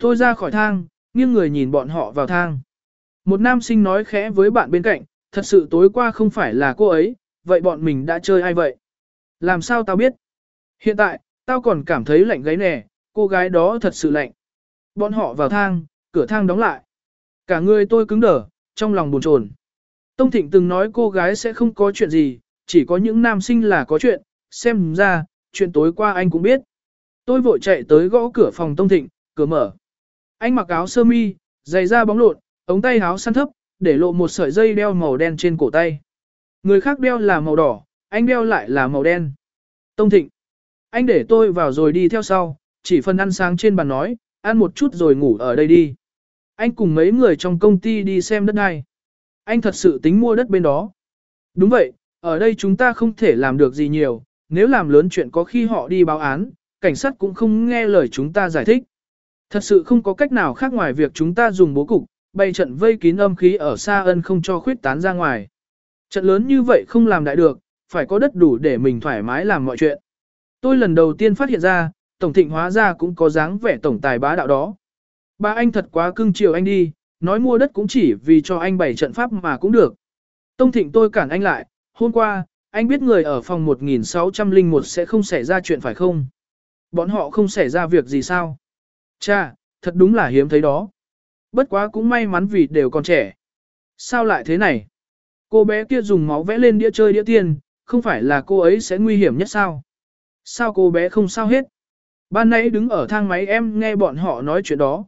Tôi ra khỏi thang, nghiêng người nhìn bọn họ vào thang. Một nam sinh nói khẽ với bạn bên cạnh, thật sự tối qua không phải là cô ấy, vậy bọn mình đã chơi ai vậy? Làm sao tao biết? Hiện tại, tao còn cảm thấy lạnh gáy nè, cô gái đó thật sự lạnh. Bọn họ vào thang, cửa thang đóng lại. Cả người tôi cứng đờ, trong lòng buồn chồn. Tông Thịnh từng nói cô gái sẽ không có chuyện gì, chỉ có những nam sinh là có chuyện, xem ra, chuyện tối qua anh cũng biết. Tôi vội chạy tới gõ cửa phòng Tông Thịnh, cửa mở. Anh mặc áo sơ mi, giày da bóng lộn, ống tay áo săn thấp, để lộ một sợi dây đeo màu đen trên cổ tay. Người khác đeo là màu đỏ, anh đeo lại là màu đen. Tông Thịnh, anh để tôi vào rồi đi theo sau, chỉ phần ăn sáng trên bàn nói, ăn một chút rồi ngủ ở đây đi. Anh cùng mấy người trong công ty đi xem đất này. Anh thật sự tính mua đất bên đó. Đúng vậy, ở đây chúng ta không thể làm được gì nhiều, nếu làm lớn chuyện có khi họ đi báo án, cảnh sát cũng không nghe lời chúng ta giải thích. Thật sự không có cách nào khác ngoài việc chúng ta dùng bố cục, bày trận vây kín âm khí ở xa ân không cho khuyết tán ra ngoài. Trận lớn như vậy không làm đại được, phải có đất đủ để mình thoải mái làm mọi chuyện. Tôi lần đầu tiên phát hiện ra, Tổng Thịnh hóa ra cũng có dáng vẻ tổng tài bá đạo đó. Ba anh thật quá cưng chiều anh đi, nói mua đất cũng chỉ vì cho anh bày trận pháp mà cũng được. Tông Thịnh tôi cản anh lại, hôm qua, anh biết người ở phòng 1601 sẽ không xảy ra chuyện phải không? Bọn họ không xảy ra việc gì sao? Cha, thật đúng là hiếm thấy đó. Bất quá cũng may mắn vì đều còn trẻ. Sao lại thế này? Cô bé kia dùng máu vẽ lên đĩa chơi đĩa tiền, không phải là cô ấy sẽ nguy hiểm nhất sao? Sao cô bé không sao hết? Ban nãy đứng ở thang máy em nghe bọn họ nói chuyện đó.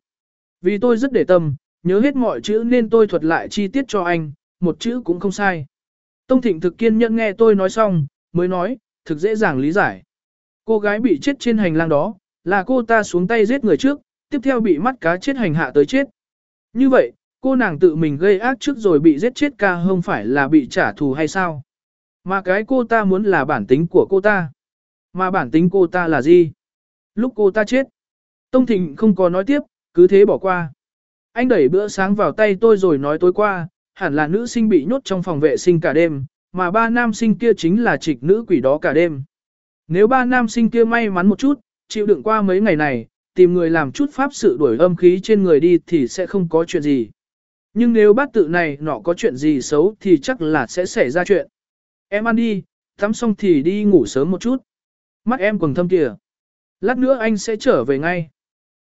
Vì tôi rất để tâm, nhớ hết mọi chữ nên tôi thuật lại chi tiết cho anh, một chữ cũng không sai. Tông Thịnh thực kiên nhẫn nghe tôi nói xong, mới nói, thực dễ dàng lý giải. Cô gái bị chết trên hành lang đó, là cô ta xuống tay giết người trước, tiếp theo bị mắt cá chết hành hạ tới chết. Như vậy, cô nàng tự mình gây ác trước rồi bị giết chết ca không phải là bị trả thù hay sao? Mà cái cô ta muốn là bản tính của cô ta. Mà bản tính cô ta là gì? Lúc cô ta chết, Tông Thịnh không có nói tiếp, cứ thế bỏ qua. Anh đẩy bữa sáng vào tay tôi rồi nói tối qua, hẳn là nữ sinh bị nhốt trong phòng vệ sinh cả đêm, mà ba nam sinh kia chính là trịch nữ quỷ đó cả đêm. Nếu ba nam sinh kia may mắn một chút, chịu đựng qua mấy ngày này, tìm người làm chút pháp sự đuổi âm khí trên người đi thì sẽ không có chuyện gì. Nhưng nếu bát tự này nọ có chuyện gì xấu thì chắc là sẽ xảy ra chuyện. Em ăn đi, tắm xong thì đi ngủ sớm một chút. Mắt em còn thâm kìa. Lát nữa anh sẽ trở về ngay.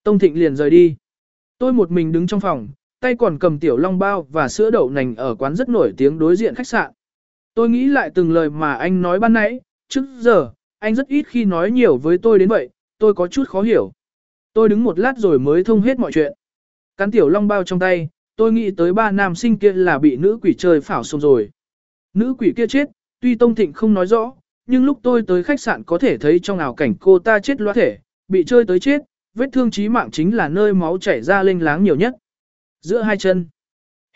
Tông Thịnh liền rời đi. Tôi một mình đứng trong phòng, tay còn cầm tiểu long bao và sữa đậu nành ở quán rất nổi tiếng đối diện khách sạn. Tôi nghĩ lại từng lời mà anh nói ban nãy, trước giờ, anh rất ít khi nói nhiều với tôi đến vậy, tôi có chút khó hiểu. Tôi đứng một lát rồi mới thông hết mọi chuyện. Cắn tiểu long bao trong tay, tôi nghĩ tới ba nam sinh kia là bị nữ quỷ chơi phảo xong rồi. Nữ quỷ kia chết, tuy Tông Thịnh không nói rõ, nhưng lúc tôi tới khách sạn có thể thấy trong ảo cảnh cô ta chết loa thể, bị chơi tới chết, vết thương chí mạng chính là nơi máu chảy ra lênh láng nhiều nhất. Giữa hai chân.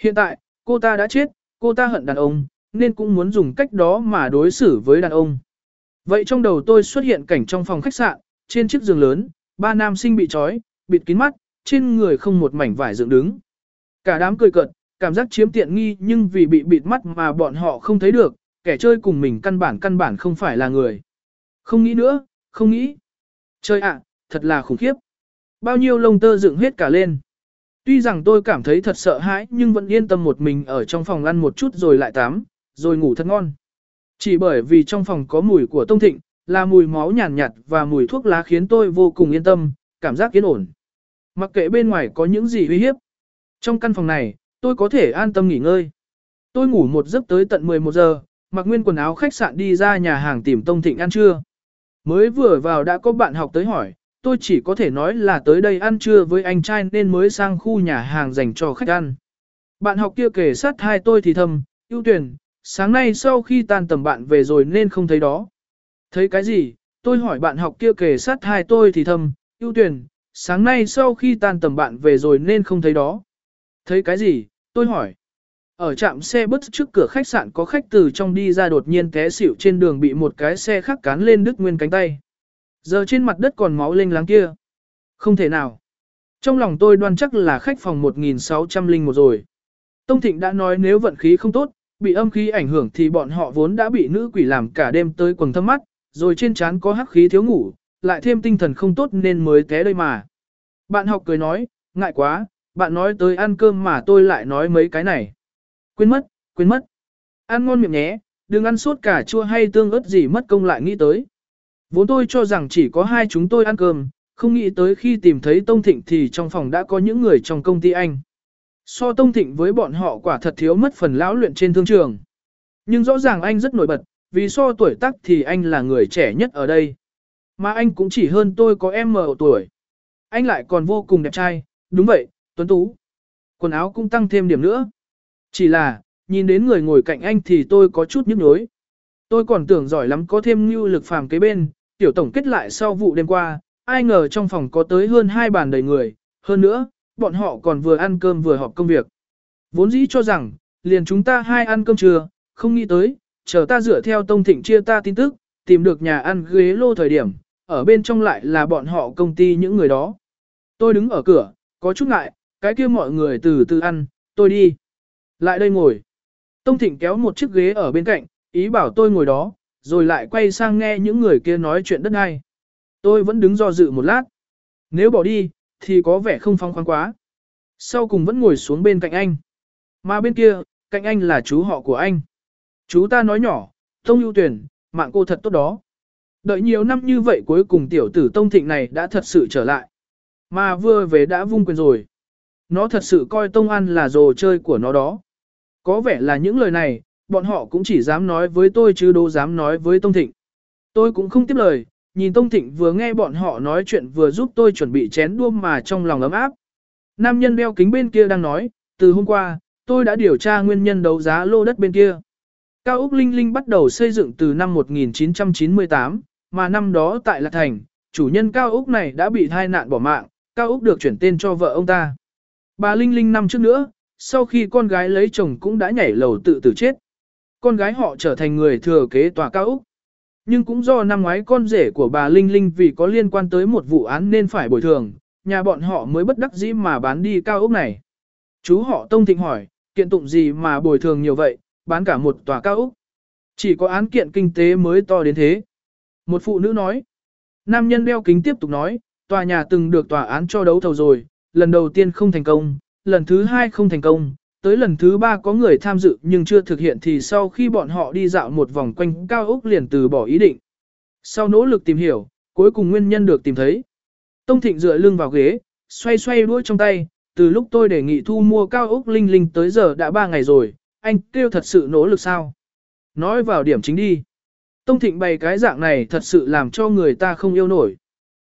Hiện tại, cô ta đã chết, cô ta hận đàn ông, nên cũng muốn dùng cách đó mà đối xử với đàn ông. Vậy trong đầu tôi xuất hiện cảnh trong phòng khách sạn, trên chiếc giường lớn, ba nam sinh bị trói, bịt kín mắt, trên người không một mảnh vải dựng đứng. Cả đám cười cợt, cảm giác chiếm tiện nghi nhưng vì bị bịt mắt mà bọn họ không thấy được, kẻ chơi cùng mình căn bản căn bản không phải là người. Không nghĩ nữa, không nghĩ. Chơi ạ, thật là khủng khiếp. Bao nhiêu lông tơ dựng hết cả lên. Tuy rằng tôi cảm thấy thật sợ hãi nhưng vẫn yên tâm một mình ở trong phòng ăn một chút rồi lại tắm, rồi ngủ thật ngon. Chỉ bởi vì trong phòng có mùi của tông thịnh, là mùi máu nhàn nhạt, nhạt và mùi thuốc lá khiến tôi vô cùng yên tâm, cảm giác yên ổn. Mặc kệ bên ngoài có những gì uy hiếp. Trong căn phòng này, tôi có thể an tâm nghỉ ngơi. Tôi ngủ một giấc tới tận 11 giờ, mặc nguyên quần áo khách sạn đi ra nhà hàng tìm Tông Thịnh ăn trưa. Mới vừa vào đã có bạn học tới hỏi, tôi chỉ có thể nói là tới đây ăn trưa với anh trai nên mới sang khu nhà hàng dành cho khách ăn. Bạn học kia kể sát hai tôi thì thầm, ưu tuyển, sáng nay sau khi tan tầm bạn về rồi nên không thấy đó. Thấy cái gì? Tôi hỏi bạn học kia kể sát hai tôi thì thầm, ưu tuyển, sáng nay sau khi tan tầm bạn về rồi nên không thấy đó. Thấy cái gì? Tôi hỏi. Ở trạm xe bus trước cửa khách sạn có khách từ trong đi ra đột nhiên té xỉu trên đường bị một cái xe khác cán lên đứt nguyên cánh tay. Giờ trên mặt đất còn máu lênh láng kia. Không thể nào. Trong lòng tôi đoan chắc là khách phòng 1601 rồi. Tông Thịnh đã nói nếu vận khí không tốt, bị âm khí ảnh hưởng thì bọn họ vốn đã bị nữ quỷ làm cả đêm tới quần thâm mắt, rồi trên trán có hắc khí thiếu ngủ, lại thêm tinh thần không tốt nên mới té đây mà. Bạn học cười nói, Ngại quá, bạn nói tới ăn cơm mà tôi lại nói mấy cái này. Quên mất, quên mất. Ăn ngon miệng nhé, đừng ăn suốt cả chua hay tương ớt gì mất công lại nghĩ tới. Vốn tôi cho rằng chỉ có hai chúng tôi ăn cơm, không nghĩ tới khi tìm thấy Tông Thịnh thì trong phòng đã có những người trong công ty anh. So Tông Thịnh với bọn họ quả thật thiếu mất phần lão luyện trên thương trường. Nhưng rõ ràng anh rất nổi bật, vì so tuổi tác thì anh là người trẻ nhất ở đây. Mà anh cũng chỉ hơn tôi có em mờ tuổi. Anh lại còn vô cùng đẹp trai, đúng vậy, tuấn tú. Quần áo cũng tăng thêm điểm nữa. Chỉ là, nhìn đến người ngồi cạnh anh thì tôi có chút nhức nhối. Tôi còn tưởng giỏi lắm có thêm như lực phàm kế bên, tiểu tổng kết lại sau vụ đêm qua, ai ngờ trong phòng có tới hơn hai bàn đầy người, hơn nữa, bọn họ còn vừa ăn cơm vừa họp công việc. Vốn dĩ cho rằng, liền chúng ta hai ăn cơm trưa, không nghĩ tới, chờ ta dựa theo tông thịnh chia ta tin tức, tìm được nhà ăn ghế lô thời điểm, ở bên trong lại là bọn họ công ty những người đó. Tôi đứng ở cửa, có chút ngại, cái kia mọi người từ từ ăn, tôi đi. Lại đây ngồi. Tông Thịnh kéo một chiếc ghế ở bên cạnh, ý bảo tôi ngồi đó, rồi lại quay sang nghe những người kia nói chuyện đất ai. Tôi vẫn đứng do dự một lát. Nếu bỏ đi, thì có vẻ không phong khoáng quá. Sau cùng vẫn ngồi xuống bên cạnh anh. Mà bên kia, cạnh anh là chú họ của anh. Chú ta nói nhỏ, Tông ưu tuyển, mạng cô thật tốt đó. Đợi nhiều năm như vậy cuối cùng tiểu tử Tông Thịnh này đã thật sự trở lại. Mà vừa về đã vung quyền rồi. Nó thật sự coi Tông An là đồ chơi của nó đó. Có vẻ là những lời này, bọn họ cũng chỉ dám nói với tôi chứ đâu dám nói với Tông Thịnh. Tôi cũng không tiếp lời, nhìn Tông Thịnh vừa nghe bọn họ nói chuyện vừa giúp tôi chuẩn bị chén đua mà trong lòng ấm áp. Nam nhân đeo kính bên kia đang nói, từ hôm qua, tôi đã điều tra nguyên nhân đấu giá lô đất bên kia. Cao Úc Linh Linh bắt đầu xây dựng từ năm 1998, mà năm đó tại Lạc Thành, chủ nhân Cao Úc này đã bị thai nạn bỏ mạng, Cao Úc được chuyển tên cho vợ ông ta. Bà Linh Linh năm trước nữa, sau khi con gái lấy chồng cũng đã nhảy lầu tự tử chết. Con gái họ trở thành người thừa kế tòa Cao Úc. Nhưng cũng do năm ngoái con rể của bà Linh Linh vì có liên quan tới một vụ án nên phải bồi thường, nhà bọn họ mới bất đắc dĩ mà bán đi Cao Úc này. Chú họ Tông Thịnh hỏi, kiện tụng gì mà bồi thường nhiều vậy, bán cả một tòa Cao Úc. Chỉ có án kiện kinh tế mới to đến thế. Một phụ nữ nói. Nam nhân đeo kính tiếp tục nói, tòa nhà từng được tòa án cho đấu thầu rồi, lần đầu tiên không thành công, lần thứ hai không thành công, tới lần thứ ba có người tham dự nhưng chưa thực hiện thì sau khi bọn họ đi dạo một vòng quanh cao ốc liền từ bỏ ý định. Sau nỗ lực tìm hiểu, cuối cùng nguyên nhân được tìm thấy. Tông Thịnh dựa lưng vào ghế, xoay xoay đuôi trong tay, từ lúc tôi đề nghị thu mua cao ốc linh linh tới giờ đã ba ngày rồi, anh kêu thật sự nỗ lực sao? Nói vào điểm chính đi. Tông Thịnh bày cái dạng này thật sự làm cho người ta không yêu nổi.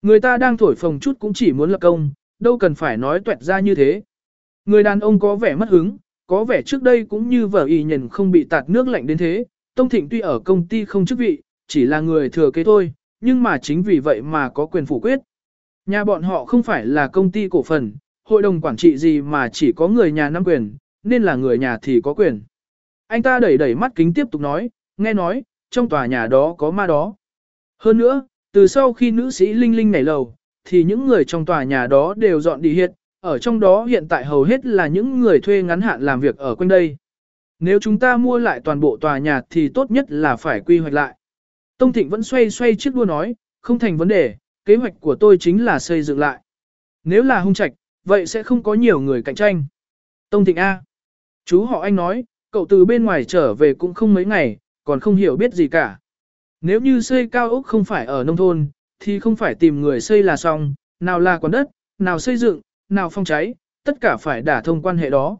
Người ta đang thổi phồng chút cũng chỉ muốn lập công, đâu cần phải nói tuẹt ra như thế. Người đàn ông có vẻ mất hứng, có vẻ trước đây cũng như vợ y nhìn không bị tạt nước lạnh đến thế. Tông Thịnh tuy ở công ty không chức vị, chỉ là người thừa kế thôi, nhưng mà chính vì vậy mà có quyền phủ quyết. Nhà bọn họ không phải là công ty cổ phần, hội đồng quản trị gì mà chỉ có người nhà nắm quyền, nên là người nhà thì có quyền. Anh ta đẩy đẩy mắt kính tiếp tục nói, nghe nói, trong tòa nhà đó có ma đó. Hơn nữa, từ sau khi nữ sĩ Linh Linh nảy lầu, thì những người trong tòa nhà đó đều dọn đi hiện, ở trong đó hiện tại hầu hết là những người thuê ngắn hạn làm việc ở quanh đây. Nếu chúng ta mua lại toàn bộ tòa nhà thì tốt nhất là phải quy hoạch lại. Tông Thịnh vẫn xoay xoay chiếc đua nói, không thành vấn đề, kế hoạch của tôi chính là xây dựng lại. Nếu là hung trạch, vậy sẽ không có nhiều người cạnh tranh. Tông Thịnh A. Chú họ anh nói, cậu từ bên ngoài trở về cũng không mấy ngày, còn không hiểu biết gì cả. Nếu như xây cao ốc không phải ở nông thôn, thì không phải tìm người xây là xong, nào là quán đất, nào xây dựng, nào phong cháy, tất cả phải đả thông quan hệ đó.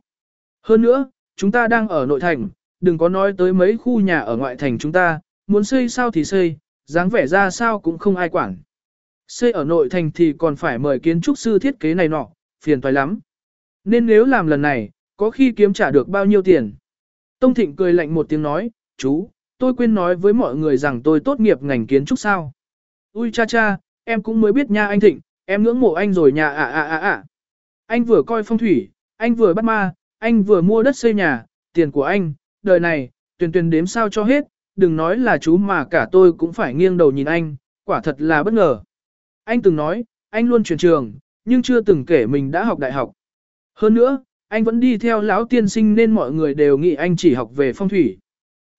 Hơn nữa, chúng ta đang ở nội thành, đừng có nói tới mấy khu nhà ở ngoại thành chúng ta, muốn xây sao thì xây, dáng vẻ ra sao cũng không ai quản. Xây ở nội thành thì còn phải mời kiến trúc sư thiết kế này nọ, phiền toái lắm. Nên nếu làm lần này, có khi kiếm trả được bao nhiêu tiền. Tông Thịnh cười lạnh một tiếng nói, chú, tôi quên nói với mọi người rằng tôi tốt nghiệp ngành kiến trúc sao. Ui cha cha, em cũng mới biết nha anh Thịnh, em ngưỡng mộ anh rồi nhà à à à à. Anh vừa coi phong thủy, anh vừa bắt ma, anh vừa mua đất xây nhà, tiền của anh, đời này, tuyền tuyền đếm sao cho hết, đừng nói là chú mà cả tôi cũng phải nghiêng đầu nhìn anh, quả thật là bất ngờ. Anh từng nói, anh luôn chuyển trường, nhưng chưa từng kể mình đã học đại học. Hơn nữa, anh vẫn đi theo lão tiên sinh nên mọi người đều nghĩ anh chỉ học về phong thủy.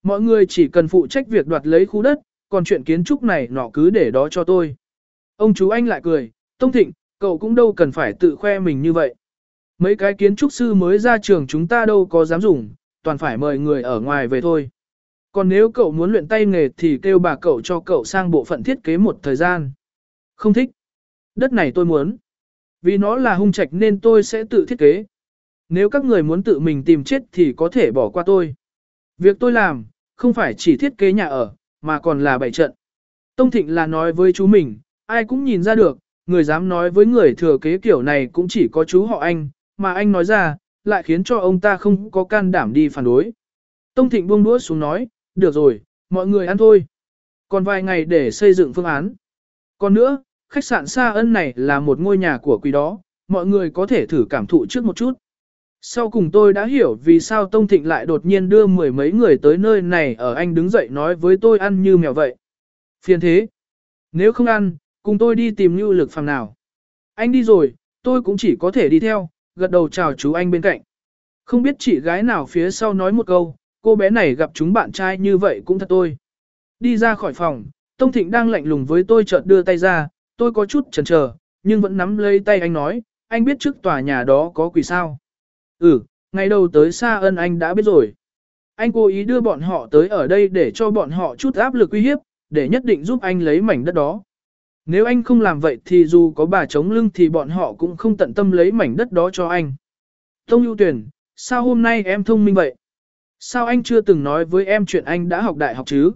Mọi người chỉ cần phụ trách việc đoạt lấy khu đất, còn chuyện kiến trúc này nọ cứ để đó cho tôi. Ông chú anh lại cười, Tông Thịnh, cậu cũng đâu cần phải tự khoe mình như vậy. Mấy cái kiến trúc sư mới ra trường chúng ta đâu có dám dùng, toàn phải mời người ở ngoài về thôi. Còn nếu cậu muốn luyện tay nghề thì kêu bà cậu cho cậu sang bộ phận thiết kế một thời gian. Không thích. Đất này tôi muốn. Vì nó là hung trạch nên tôi sẽ tự thiết kế. Nếu các người muốn tự mình tìm chết thì có thể bỏ qua tôi. Việc tôi làm, không phải chỉ thiết kế nhà ở, mà còn là bảy trận. Tông Thịnh là nói với chú mình, ai cũng nhìn ra được, người dám nói với người thừa kế kiểu này cũng chỉ có chú họ anh, mà anh nói ra, lại khiến cho ông ta không có can đảm đi phản đối. Tông Thịnh buông đũa xuống nói, được rồi, mọi người ăn thôi. Còn vài ngày để xây dựng phương án. Còn nữa, khách sạn Sa Ân này là một ngôi nhà của quý đó, mọi người có thể thử cảm thụ trước một chút. Sau cùng tôi đã hiểu vì sao Tông Thịnh lại đột nhiên đưa mười mấy người tới nơi này ở anh đứng dậy nói với tôi ăn như mèo vậy. Phiền thế. Nếu không ăn, cùng tôi đi tìm như lực phàm nào. Anh đi rồi, tôi cũng chỉ có thể đi theo, gật đầu chào chú anh bên cạnh. Không biết chị gái nào phía sau nói một câu, cô bé này gặp chúng bạn trai như vậy cũng thật tôi. Đi ra khỏi phòng, Tông Thịnh đang lạnh lùng với tôi chợt đưa tay ra, tôi có chút chần chờ, nhưng vẫn nắm lấy tay anh nói, anh biết trước tòa nhà đó có quỷ sao. Ừ, ngày đầu tới xa ân anh đã biết rồi. Anh cố ý đưa bọn họ tới ở đây để cho bọn họ chút áp lực uy hiếp, để nhất định giúp anh lấy mảnh đất đó. Nếu anh không làm vậy thì dù có bà chống lưng thì bọn họ cũng không tận tâm lấy mảnh đất đó cho anh. Tông ưu tuyển, sao hôm nay em thông minh vậy? Sao anh chưa từng nói với em chuyện anh đã học đại học chứ?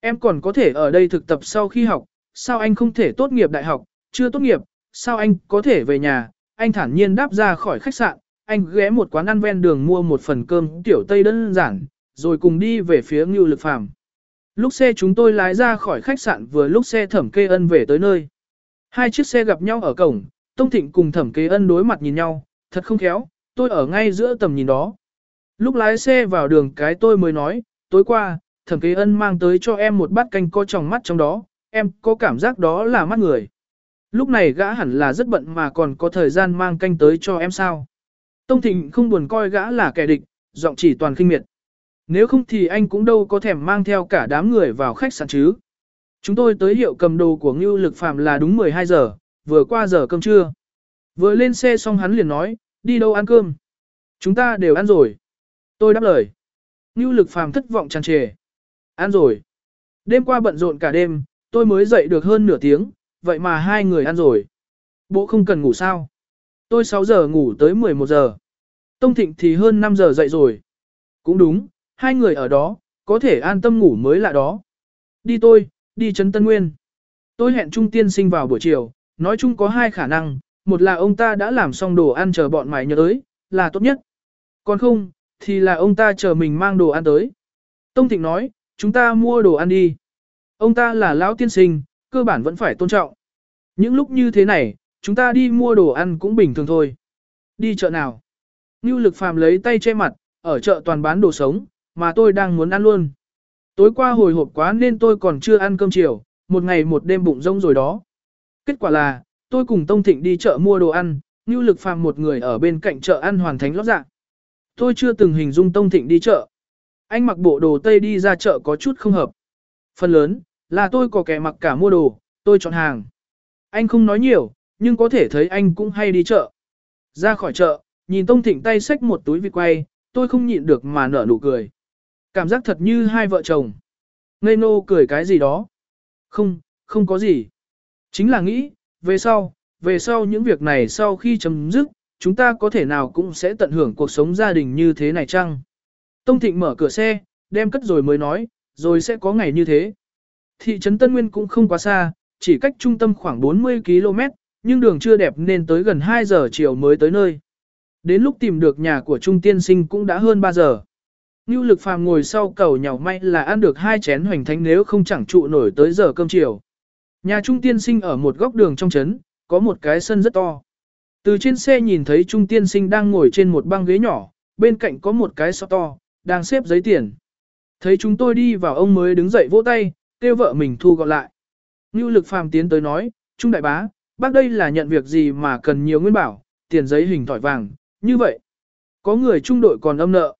Em còn có thể ở đây thực tập sau khi học, sao anh không thể tốt nghiệp đại học, chưa tốt nghiệp, sao anh có thể về nhà? Anh thản nhiên đáp ra khỏi khách sạn, anh ghé một quán ăn ven đường mua một phần cơm tiểu Tây đơn giản, rồi cùng đi về phía Ngưu Lực Phàm. Lúc xe chúng tôi lái ra khỏi khách sạn vừa lúc xe thẩm kê ân về tới nơi. Hai chiếc xe gặp nhau ở cổng, Tông Thịnh cùng thẩm kê ân đối mặt nhìn nhau, thật không khéo, tôi ở ngay giữa tầm nhìn đó. Lúc lái xe vào đường cái tôi mới nói, tối qua, thẩm kê ân mang tới cho em một bát canh có trong mắt trong đó, em có cảm giác đó là mắt người. Lúc này gã hẳn là rất bận mà còn có thời gian mang canh tới cho em sao. Tông Thịnh không buồn coi gã là kẻ địch, giọng chỉ toàn khinh miệt. Nếu không thì anh cũng đâu có thèm mang theo cả đám người vào khách sạn chứ. Chúng tôi tới hiệu cầm đồ của Ngưu Lực Phạm là đúng 12 giờ, vừa qua giờ cơm trưa. Vừa lên xe xong hắn liền nói, đi đâu ăn cơm. Chúng ta đều ăn rồi. Tôi đáp lời. Ngưu Lực Phạm thất vọng tràn trề. Ăn rồi. Đêm qua bận rộn cả đêm, tôi mới dậy được hơn nửa tiếng, vậy mà hai người ăn rồi. Bộ không cần ngủ sao? Tôi 6 giờ ngủ tới 11 giờ. Tông Thịnh thì hơn 5 giờ dậy rồi. Cũng đúng, hai người ở đó, có thể an tâm ngủ mới lạ đó. Đi tôi, đi Trấn Tân Nguyên. Tôi hẹn Trung Tiên sinh vào buổi chiều, nói chung có hai khả năng, một là ông ta đã làm xong đồ ăn chờ bọn mày nhớ tới, là tốt nhất. Còn không, thì là ông ta chờ mình mang đồ ăn tới. Tông Thịnh nói, chúng ta mua đồ ăn đi. Ông ta là lão tiên sinh, cơ bản vẫn phải tôn trọng. Những lúc như thế này, chúng ta đi mua đồ ăn cũng bình thường thôi. Đi chợ nào? Ngưu lực phàm lấy tay che mặt, ở chợ toàn bán đồ sống, mà tôi đang muốn ăn luôn. Tối qua hồi hộp quá nên tôi còn chưa ăn cơm chiều, một ngày một đêm bụng rông rồi đó. Kết quả là, tôi cùng Tông Thịnh đi chợ mua đồ ăn, Ngưu Lực Phàm một người ở bên cạnh chợ ăn hoàn thánh lót dạ. Tôi chưa từng hình dung Tông Thịnh đi chợ. Anh mặc bộ đồ Tây đi ra chợ có chút không hợp. Phần lớn, là tôi có kẻ mặc cả mua đồ, tôi chọn hàng. Anh không nói nhiều, nhưng có thể thấy anh cũng hay đi chợ. Ra khỏi chợ, nhìn Tông Thịnh tay xách một túi vịt quay, tôi không nhịn được mà nở nụ cười. Cảm giác thật như hai vợ chồng. Ngây nô cười cái gì đó. Không, không có gì. Chính là nghĩ, về sau, về sau những việc này sau khi chấm dứt, chúng ta có thể nào cũng sẽ tận hưởng cuộc sống gia đình như thế này chăng? Tông Thịnh mở cửa xe, đem cất rồi mới nói, rồi sẽ có ngày như thế. Thị trấn Tân Nguyên cũng không quá xa, chỉ cách trung tâm khoảng 40 km, nhưng đường chưa đẹp nên tới gần 2 giờ chiều mới tới nơi. Đến lúc tìm được nhà của Trung Tiên Sinh cũng đã hơn 3 giờ. Ngưu lực phàm ngồi sau cầu nhàu may là ăn được hai chén hoành thánh nếu không chẳng trụ nổi tới giờ cơm chiều. Nhà Trung Tiên Sinh ở một góc đường trong trấn, có một cái sân rất to. Từ trên xe nhìn thấy Trung Tiên Sinh đang ngồi trên một băng ghế nhỏ, bên cạnh có một cái sọ to, đang xếp giấy tiền. Thấy chúng tôi đi vào ông mới đứng dậy vỗ tay, kêu vợ mình thu gọn lại. Ngưu lực phàm tiến tới nói, Trung đại bá, bác đây là nhận việc gì mà cần nhiều nguyên bảo, tiền giấy hình thỏi vàng, như vậy. Có người trung đội còn âm nợ.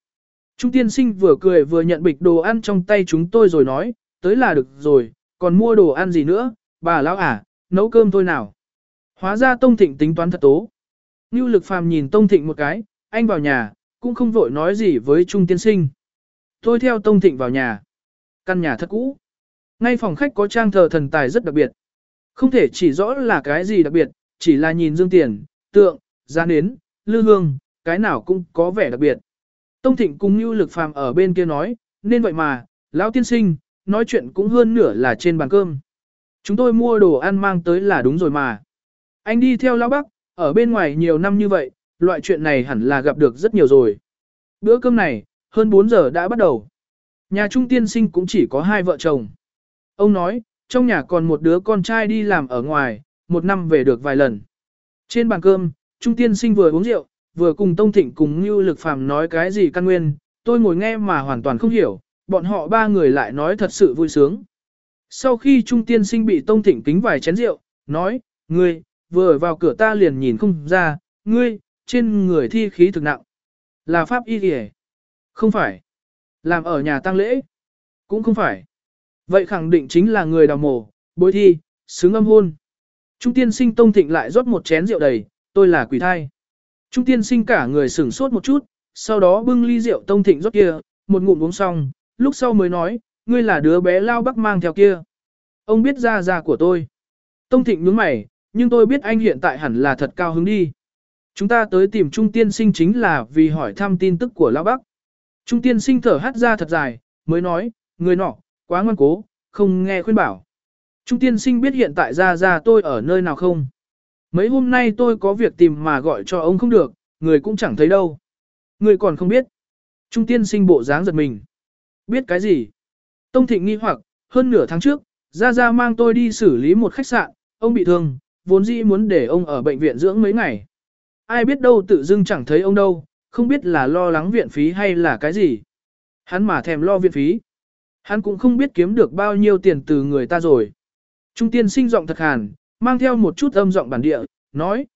Trung tiên sinh vừa cười vừa nhận bịch đồ ăn trong tay chúng tôi rồi nói, tới là được rồi, còn mua đồ ăn gì nữa, bà lão à, nấu cơm thôi nào. Hóa ra Tông Thịnh tính toán thật tố. Như lực phàm nhìn Tông Thịnh một cái, anh vào nhà, cũng không vội nói gì với Trung tiên sinh. Tôi theo Tông Thịnh vào nhà. Căn nhà thật cũ. Ngay phòng khách có trang thờ thần tài rất đặc biệt. Không thể chỉ rõ là cái gì đặc biệt, chỉ là nhìn dương tiền, tượng, giá nến, lư hương, cái nào cũng có vẻ đặc biệt. Tông Thịnh cùng Nưu Lực Phàm ở bên kia nói, nên vậy mà, lão tiên sinh, nói chuyện cũng hơn nửa là trên bàn cơm. Chúng tôi mua đồ ăn mang tới là đúng rồi mà. Anh đi theo lão bác, ở bên ngoài nhiều năm như vậy, loại chuyện này hẳn là gặp được rất nhiều rồi. Bữa cơm này, hơn 4 giờ đã bắt đầu. Nhà trung tiên sinh cũng chỉ có hai vợ chồng. Ông nói, trong nhà còn một đứa con trai đi làm ở ngoài, một năm về được vài lần. Trên bàn cơm, trung tiên sinh vừa uống rượu, vừa cùng Tông Thịnh cùng Như Lực Phàm nói cái gì căn nguyên, tôi ngồi nghe mà hoàn toàn không hiểu, bọn họ ba người lại nói thật sự vui sướng. Sau khi Trung Tiên Sinh bị Tông Thịnh kính vài chén rượu, nói, ngươi, vừa vào cửa ta liền nhìn không ra, ngươi, trên người thi khí thực nặng. Là pháp y kìa. Không phải. Làm ở nhà tang lễ. Cũng không phải. Vậy khẳng định chính là người đào mổ, bối thi, xứng âm hôn. Trung tiên sinh tông thịnh lại rót một chén rượu đầy, tôi là quỷ thai. Trung tiên sinh cả người sửng sốt một chút, sau đó bưng ly rượu tông thịnh rót kia, một ngụm uống xong, lúc sau mới nói, ngươi là đứa bé lao bắc mang theo kia. Ông biết ra ra của tôi. Tông thịnh nhướng mày, nhưng tôi biết anh hiện tại hẳn là thật cao hứng đi. Chúng ta tới tìm Trung tiên sinh chính là vì hỏi thăm tin tức của lao bắc. Trung tiên sinh thở hát ra thật dài, mới nói, người nọ, quá ngoan cố, không nghe khuyên bảo. Trung tiên sinh biết hiện tại ra ra tôi ở nơi nào không? Mấy hôm nay tôi có việc tìm mà gọi cho ông không được, người cũng chẳng thấy đâu. Người còn không biết. Trung tiên sinh bộ dáng giật mình. Biết cái gì? Tông Thịnh nghi hoặc, hơn nửa tháng trước, Gia Gia mang tôi đi xử lý một khách sạn, ông bị thương, vốn dĩ muốn để ông ở bệnh viện dưỡng mấy ngày. Ai biết đâu tự dưng chẳng thấy ông đâu, không biết là lo lắng viện phí hay là cái gì. Hắn mà thèm lo viện phí. Hắn cũng không biết kiếm được bao nhiêu tiền từ người ta rồi. Trung tiên sinh giọng thật hàn, mang theo một chút âm giọng bản địa, nói.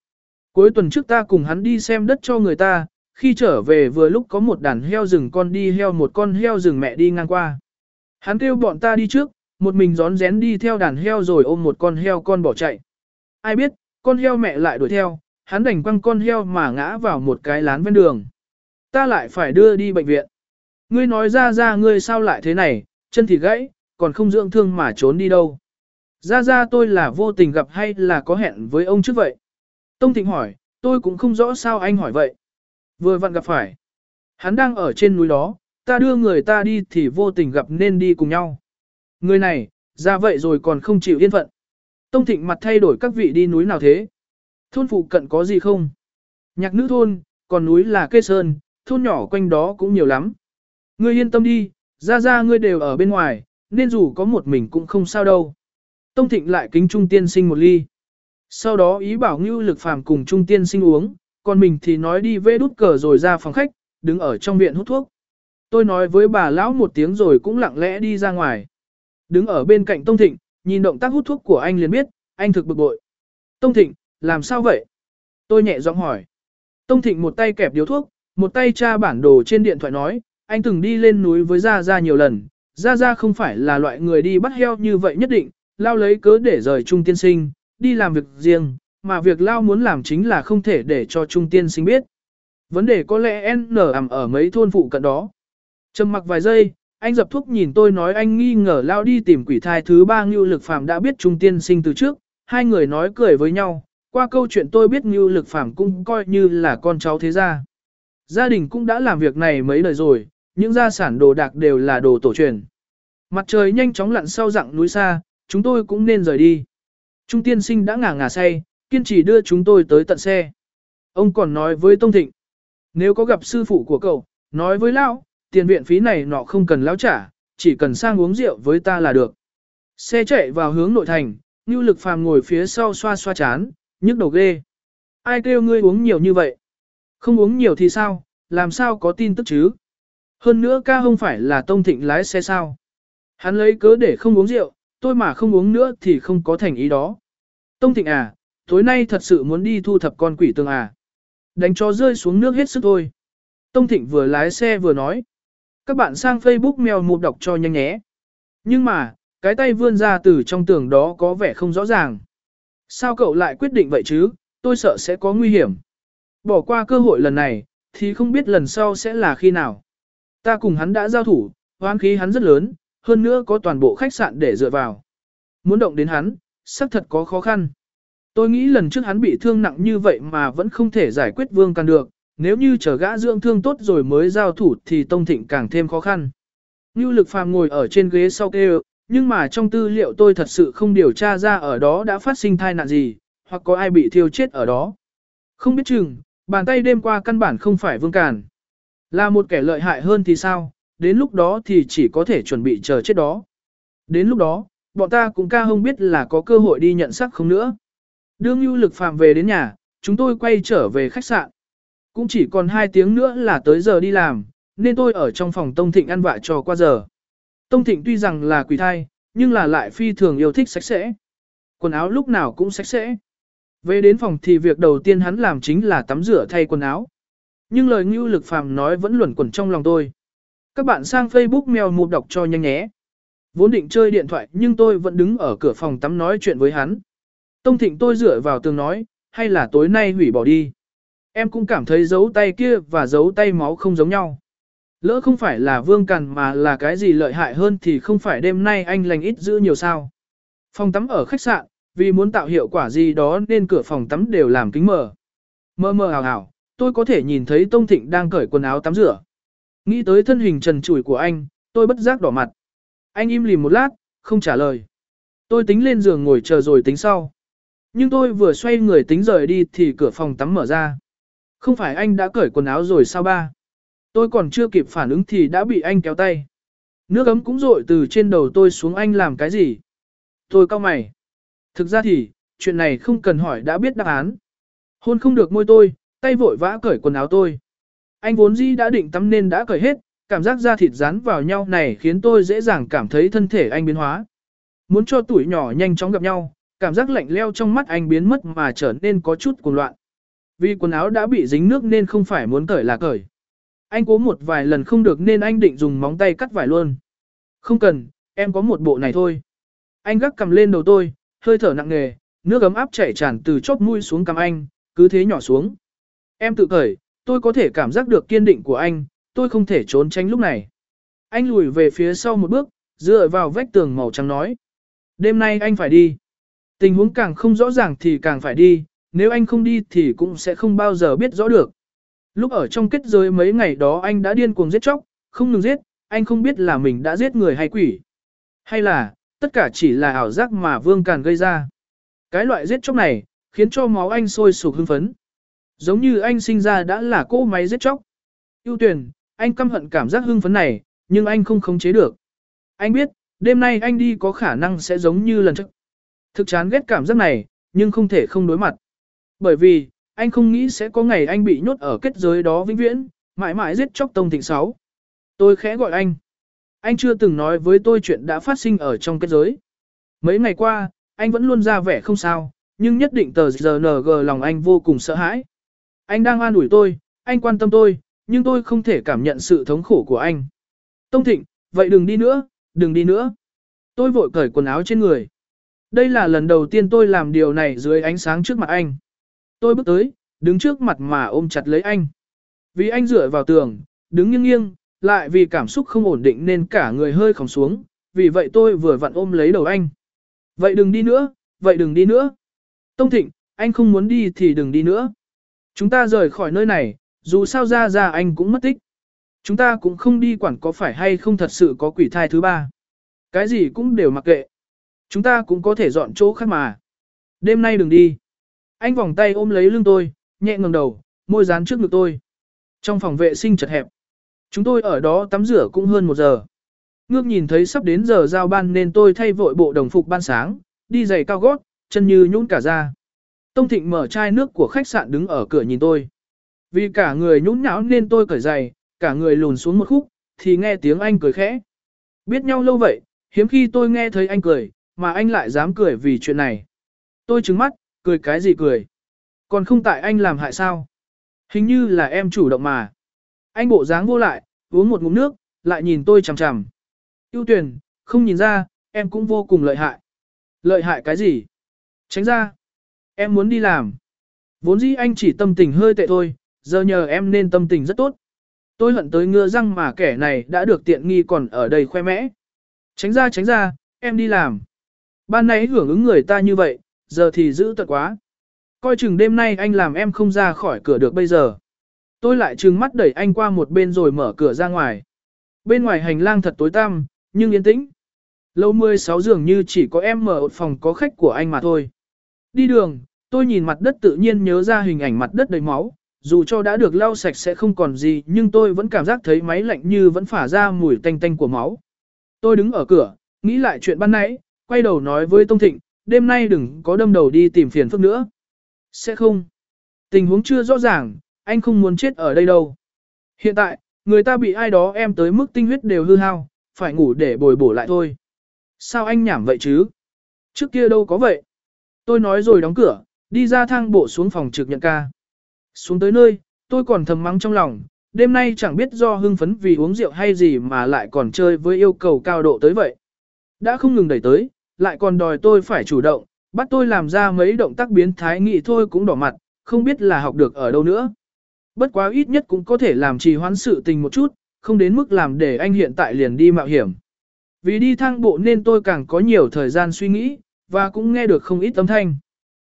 Cuối tuần trước ta cùng hắn đi xem đất cho người ta, khi trở về vừa lúc có một đàn heo rừng con đi heo một con heo rừng mẹ đi ngang qua. Hắn kêu bọn ta đi trước, một mình gión rén đi theo đàn heo rồi ôm một con heo con bỏ chạy. Ai biết, con heo mẹ lại đuổi theo, hắn đành quăng con heo mà ngã vào một cái lán ven đường. Ta lại phải đưa đi bệnh viện. Ngươi nói ra ra ngươi sao lại thế này, chân thì gãy, còn không dưỡng thương mà trốn đi đâu. Ra ra tôi là vô tình gặp hay là có hẹn với ông trước vậy? Tông Thịnh hỏi, tôi cũng không rõ sao anh hỏi vậy. Vừa vặn gặp phải. Hắn đang ở trên núi đó, ta đưa người ta đi thì vô tình gặp nên đi cùng nhau. Người này, ra vậy rồi còn không chịu yên phận. Tông Thịnh mặt thay đổi các vị đi núi nào thế? Thôn phụ cận có gì không? Nhạc nữ thôn, còn núi là cây sơn, thôn nhỏ quanh đó cũng nhiều lắm. Ngươi yên tâm đi, ra ra ngươi đều ở bên ngoài, nên dù có một mình cũng không sao đâu. Tông Thịnh lại kính Trung Tiên Sinh một ly. Sau đó ý bảo Ngưu Lực Phàm cùng Trung Tiên Sinh uống, còn mình thì nói đi vê đút cờ rồi ra phòng khách, đứng ở trong viện hút thuốc. Tôi nói với bà lão một tiếng rồi cũng lặng lẽ đi ra ngoài. Đứng ở bên cạnh Tông Thịnh, nhìn động tác hút thuốc của anh liền biết, anh thực bực bội. Tông Thịnh, làm sao vậy? Tôi nhẹ giọng hỏi. Tông Thịnh một tay kẹp điếu thuốc, một tay tra bản đồ trên điện thoại nói, anh từng đi lên núi với Gia Gia nhiều lần, Gia Gia không phải là loại người đi bắt heo như vậy nhất định, lao lấy cớ để rời Trung Tiên Sinh, đi làm việc riêng, mà việc lao muốn làm chính là không thể để cho Trung Tiên Sinh biết. Vấn đề có lẽ N ẩm ở mấy thôn phụ cận đó. Trầm mặc vài giây, anh dập thuốc nhìn tôi nói anh nghi ngờ lao đi tìm quỷ thai thứ ba Ngưu Lực Phàm đã biết Trung Tiên Sinh từ trước, hai người nói cười với nhau, qua câu chuyện tôi biết Ngưu Lực Phàm cũng coi như là con cháu thế gia. Gia đình cũng đã làm việc này mấy đời rồi, những gia sản đồ đạc đều là đồ tổ truyền. Mặt trời nhanh chóng lặn sau dặng núi xa, chúng tôi cũng nên rời đi. Trung tiên sinh đã ngả ngả say, kiên trì đưa chúng tôi tới tận xe. Ông còn nói với Tông Thịnh, nếu có gặp sư phụ của cậu, nói với lão, tiền viện phí này nọ không cần lão trả, chỉ cần sang uống rượu với ta là được. Xe chạy vào hướng nội thành, Nưu Lực Phàm ngồi phía sau xoa xoa chán, nhức đầu ghê. Ai kêu ngươi uống nhiều như vậy? Không uống nhiều thì sao, làm sao có tin tức chứ? Hơn nữa ca không phải là Tông Thịnh lái xe sao? Hắn lấy cớ để không uống rượu, tôi mà không uống nữa thì không có thành ý đó. Tông Thịnh à, tối nay thật sự muốn đi thu thập con quỷ tương à. Đánh cho rơi xuống nước hết sức thôi. Tông Thịnh vừa lái xe vừa nói. Các bạn sang Facebook mèo một đọc cho nhanh nhé. Nhưng mà, cái tay vươn ra từ trong tường đó có vẻ không rõ ràng. Sao cậu lại quyết định vậy chứ, tôi sợ sẽ có nguy hiểm. bỏ qua cơ hội lần này, thì không biết lần sau sẽ là khi nào. Ta cùng hắn đã giao thủ, hoán khí hắn rất lớn, hơn nữa có toàn bộ khách sạn để dựa vào. Muốn động đến hắn, xác thật có khó khăn. Tôi nghĩ lần trước hắn bị thương nặng như vậy mà vẫn không thể giải quyết vương càng được, nếu như chờ gã dưỡng thương tốt rồi mới giao thủ thì Tông Thịnh càng thêm khó khăn. Như lực phàm ngồi ở trên ghế sau kêu, nhưng mà trong tư liệu tôi thật sự không điều tra ra ở đó đã phát sinh thai nạn gì, hoặc có ai bị thiêu chết ở đó. Không biết chừng, bàn tay đêm qua căn bản không phải vương càn. Là một kẻ lợi hại hơn thì sao, đến lúc đó thì chỉ có thể chuẩn bị chờ chết đó. Đến lúc đó, bọn ta cũng ca không biết là có cơ hội đi nhận sắc không nữa. Đương Nhu lực phạm về đến nhà, chúng tôi quay trở về khách sạn. Cũng chỉ còn 2 tiếng nữa là tới giờ đi làm, nên tôi ở trong phòng Tông Thịnh ăn vạ cho qua giờ. Tông Thịnh tuy rằng là quỷ thai, nhưng là lại phi thường yêu thích sạch sẽ. Quần áo lúc nào cũng sạch sẽ. Về đến phòng thì việc đầu tiên hắn làm chính là tắm rửa thay quần áo. Nhưng lời ngưu lực phàm nói vẫn luẩn quẩn trong lòng tôi. Các bạn sang Facebook mèo một đọc cho nhanh nhé. Vốn định chơi điện thoại nhưng tôi vẫn đứng ở cửa phòng tắm nói chuyện với hắn. Tông Thịnh tôi dựa vào tường nói, hay là tối nay hủy bỏ đi. Em cũng cảm thấy dấu tay kia và dấu tay máu không giống nhau. Lỡ không phải là vương cằn mà là cái gì lợi hại hơn thì không phải đêm nay anh lành ít giữ nhiều sao. Phòng tắm ở khách sạn, vì muốn tạo hiệu quả gì đó nên cửa phòng tắm đều làm kính mờ. Mơ mơ hào hào tôi có thể nhìn thấy Tông Thịnh đang cởi quần áo tắm rửa. Nghĩ tới thân hình trần trụi của anh, tôi bất giác đỏ mặt. Anh im lìm một lát, không trả lời. Tôi tính lên giường ngồi chờ rồi tính sau. Nhưng tôi vừa xoay người tính rời đi thì cửa phòng tắm mở ra. Không phải anh đã cởi quần áo rồi sao ba? Tôi còn chưa kịp phản ứng thì đã bị anh kéo tay. Nước ấm cũng rội từ trên đầu tôi xuống anh làm cái gì? Tôi cau mày. Thực ra thì, chuyện này không cần hỏi đã biết đáp án. Hôn không được môi tôi, tay vội vã cởi quần áo tôi. Anh vốn dĩ đã định tắm nên đã cởi hết, cảm giác da thịt dán vào nhau này khiến tôi dễ dàng cảm thấy thân thể anh biến hóa. Muốn cho tuổi nhỏ nhanh chóng gặp nhau, cảm giác lạnh leo trong mắt anh biến mất mà trở nên có chút cuồng loạn. Vì quần áo đã bị dính nước nên không phải muốn cởi là cởi. Anh cố một vài lần không được nên anh định dùng móng tay cắt vải luôn. Không cần, em có một bộ này thôi. Anh gác cầm lên đầu tôi, hơi thở nặng nề, nước ấm áp chảy tràn từ chóp mũi xuống cằm anh, cứ thế nhỏ xuống. Em tự cởi, tôi có thể cảm giác được kiên định của anh, tôi không thể trốn tránh lúc này. Anh lùi về phía sau một bước, dựa vào vách tường màu trắng nói. Đêm nay anh phải đi. Tình huống càng không rõ ràng thì càng phải đi, nếu anh không đi thì cũng sẽ không bao giờ biết rõ được. Lúc ở trong kết giới mấy ngày đó anh đã điên cuồng giết chóc, không ngừng giết, anh không biết là mình đã giết người hay quỷ. Hay là, tất cả chỉ là ảo giác mà Vương Càn gây ra. Cái loại giết chóc này, khiến cho máu anh sôi sục hưng phấn. Giống như anh sinh ra đã là cỗ máy giết chóc. Yêu tuyển, anh căm hận cảm giác hưng phấn này, nhưng anh không khống chế được. Anh biết, đêm nay anh đi có khả năng sẽ giống như lần trước. Thực chán ghét cảm giác này, nhưng không thể không đối mặt. Bởi vì, anh không nghĩ sẽ có ngày anh bị nhốt ở kết giới đó vĩnh viễn, mãi mãi giết chóc Tông Thịnh Sáu. Tôi khẽ gọi anh. Anh chưa từng nói với tôi chuyện đã phát sinh ở trong kết giới. Mấy ngày qua, anh vẫn luôn ra vẻ không sao, nhưng nhất định tờ GNG lòng anh vô cùng sợ hãi. Anh đang an ủi tôi, anh quan tâm tôi, nhưng tôi không thể cảm nhận sự thống khổ của anh. Tông Thịnh, vậy đừng đi nữa, đừng đi nữa. Tôi vội cởi quần áo trên người. Đây là lần đầu tiên tôi làm điều này dưới ánh sáng trước mặt anh. Tôi bước tới, đứng trước mặt mà ôm chặt lấy anh. Vì anh dựa vào tường, đứng nghiêng nghiêng, lại vì cảm xúc không ổn định nên cả người hơi khổng xuống, vì vậy tôi vừa vặn ôm lấy đầu anh. Vậy đừng đi nữa, vậy đừng đi nữa. Tông Thịnh, anh không muốn đi thì đừng đi nữa. Chúng ta rời khỏi nơi này, dù sao ra ra anh cũng mất tích. Chúng ta cũng không đi quản có phải hay không thật sự có quỷ thai thứ ba. Cái gì cũng đều mặc kệ. Chúng ta cũng có thể dọn chỗ khác mà. Đêm nay đừng đi. Anh vòng tay ôm lấy lưng tôi, nhẹ ngẩng đầu, môi dán trước ngực tôi. Trong phòng vệ sinh chật hẹp. Chúng tôi ở đó tắm rửa cũng hơn một giờ. Ngước nhìn thấy sắp đến giờ giao ban nên tôi thay vội bộ đồng phục ban sáng, đi giày cao gót, chân như nhũn cả ra. Tông Thịnh mở chai nước của khách sạn đứng ở cửa nhìn tôi. Vì cả người nhũn nhão nên tôi cởi giày, cả người lùn xuống một khúc, thì nghe tiếng anh cười khẽ. Biết nhau lâu vậy, hiếm khi tôi nghe thấy anh cười, mà anh lại dám cười vì chuyện này. Tôi trừng mắt, cười cái gì cười? Còn không tại anh làm hại sao? Hình như là em chủ động mà. Anh bộ dáng vô lại, uống một ngụm nước, lại nhìn tôi chằm chằm. Yêu tuyển, không nhìn ra, em cũng vô cùng lợi hại. Lợi hại cái gì? Tránh ra. Em muốn đi làm. Vốn dĩ anh chỉ tâm tình hơi tệ thôi, giờ nhờ em nên tâm tình rất tốt. Tôi hận tới ngưa răng mà kẻ này đã được tiện nghi còn ở đây khoe mẽ. Tránh ra tránh ra, em đi làm. Ban nãy hưởng ứng người ta như vậy, giờ thì giữ tật quá. Coi chừng đêm nay anh làm em không ra khỏi cửa được bây giờ. Tôi lại trừng mắt đẩy anh qua một bên rồi mở cửa ra ngoài. Bên ngoài hành lang thật tối tăm, nhưng yên tĩnh. Lâu 16 dường như chỉ có em mở phòng có khách của anh mà thôi. Đi đường, tôi nhìn mặt đất tự nhiên nhớ ra hình ảnh mặt đất đầy máu. Dù cho đã được lau sạch sẽ không còn gì nhưng tôi vẫn cảm giác thấy máy lạnh như vẫn phả ra mùi tanh tanh của máu. Tôi đứng ở cửa, nghĩ lại chuyện ban nãy, quay đầu nói với Tông Thịnh, đêm nay đừng có đâm đầu đi tìm phiền phức nữa. Sẽ không. Tình huống chưa rõ ràng, anh không muốn chết ở đây đâu. Hiện tại, người ta bị ai đó em tới mức tinh huyết đều hư hao, phải ngủ để bồi bổ lại thôi. Sao anh nhảm vậy chứ? Trước kia đâu có vậy. Tôi nói rồi đóng cửa, đi ra thang bộ xuống phòng trực nhận ca. Xuống tới nơi, tôi còn thầm mắng trong lòng, đêm nay chẳng biết do hưng phấn vì uống rượu hay gì mà lại còn chơi với yêu cầu cao độ tới vậy. Đã không ngừng đẩy tới, lại còn đòi tôi phải chủ động, bắt tôi làm ra mấy động tác biến thái nghị thôi cũng đỏ mặt, không biết là học được ở đâu nữa. Bất quá ít nhất cũng có thể làm trì hoãn sự tình một chút, không đến mức làm để anh hiện tại liền đi mạo hiểm. Vì đi thang bộ nên tôi càng có nhiều thời gian suy nghĩ, và cũng nghe được không ít âm thanh.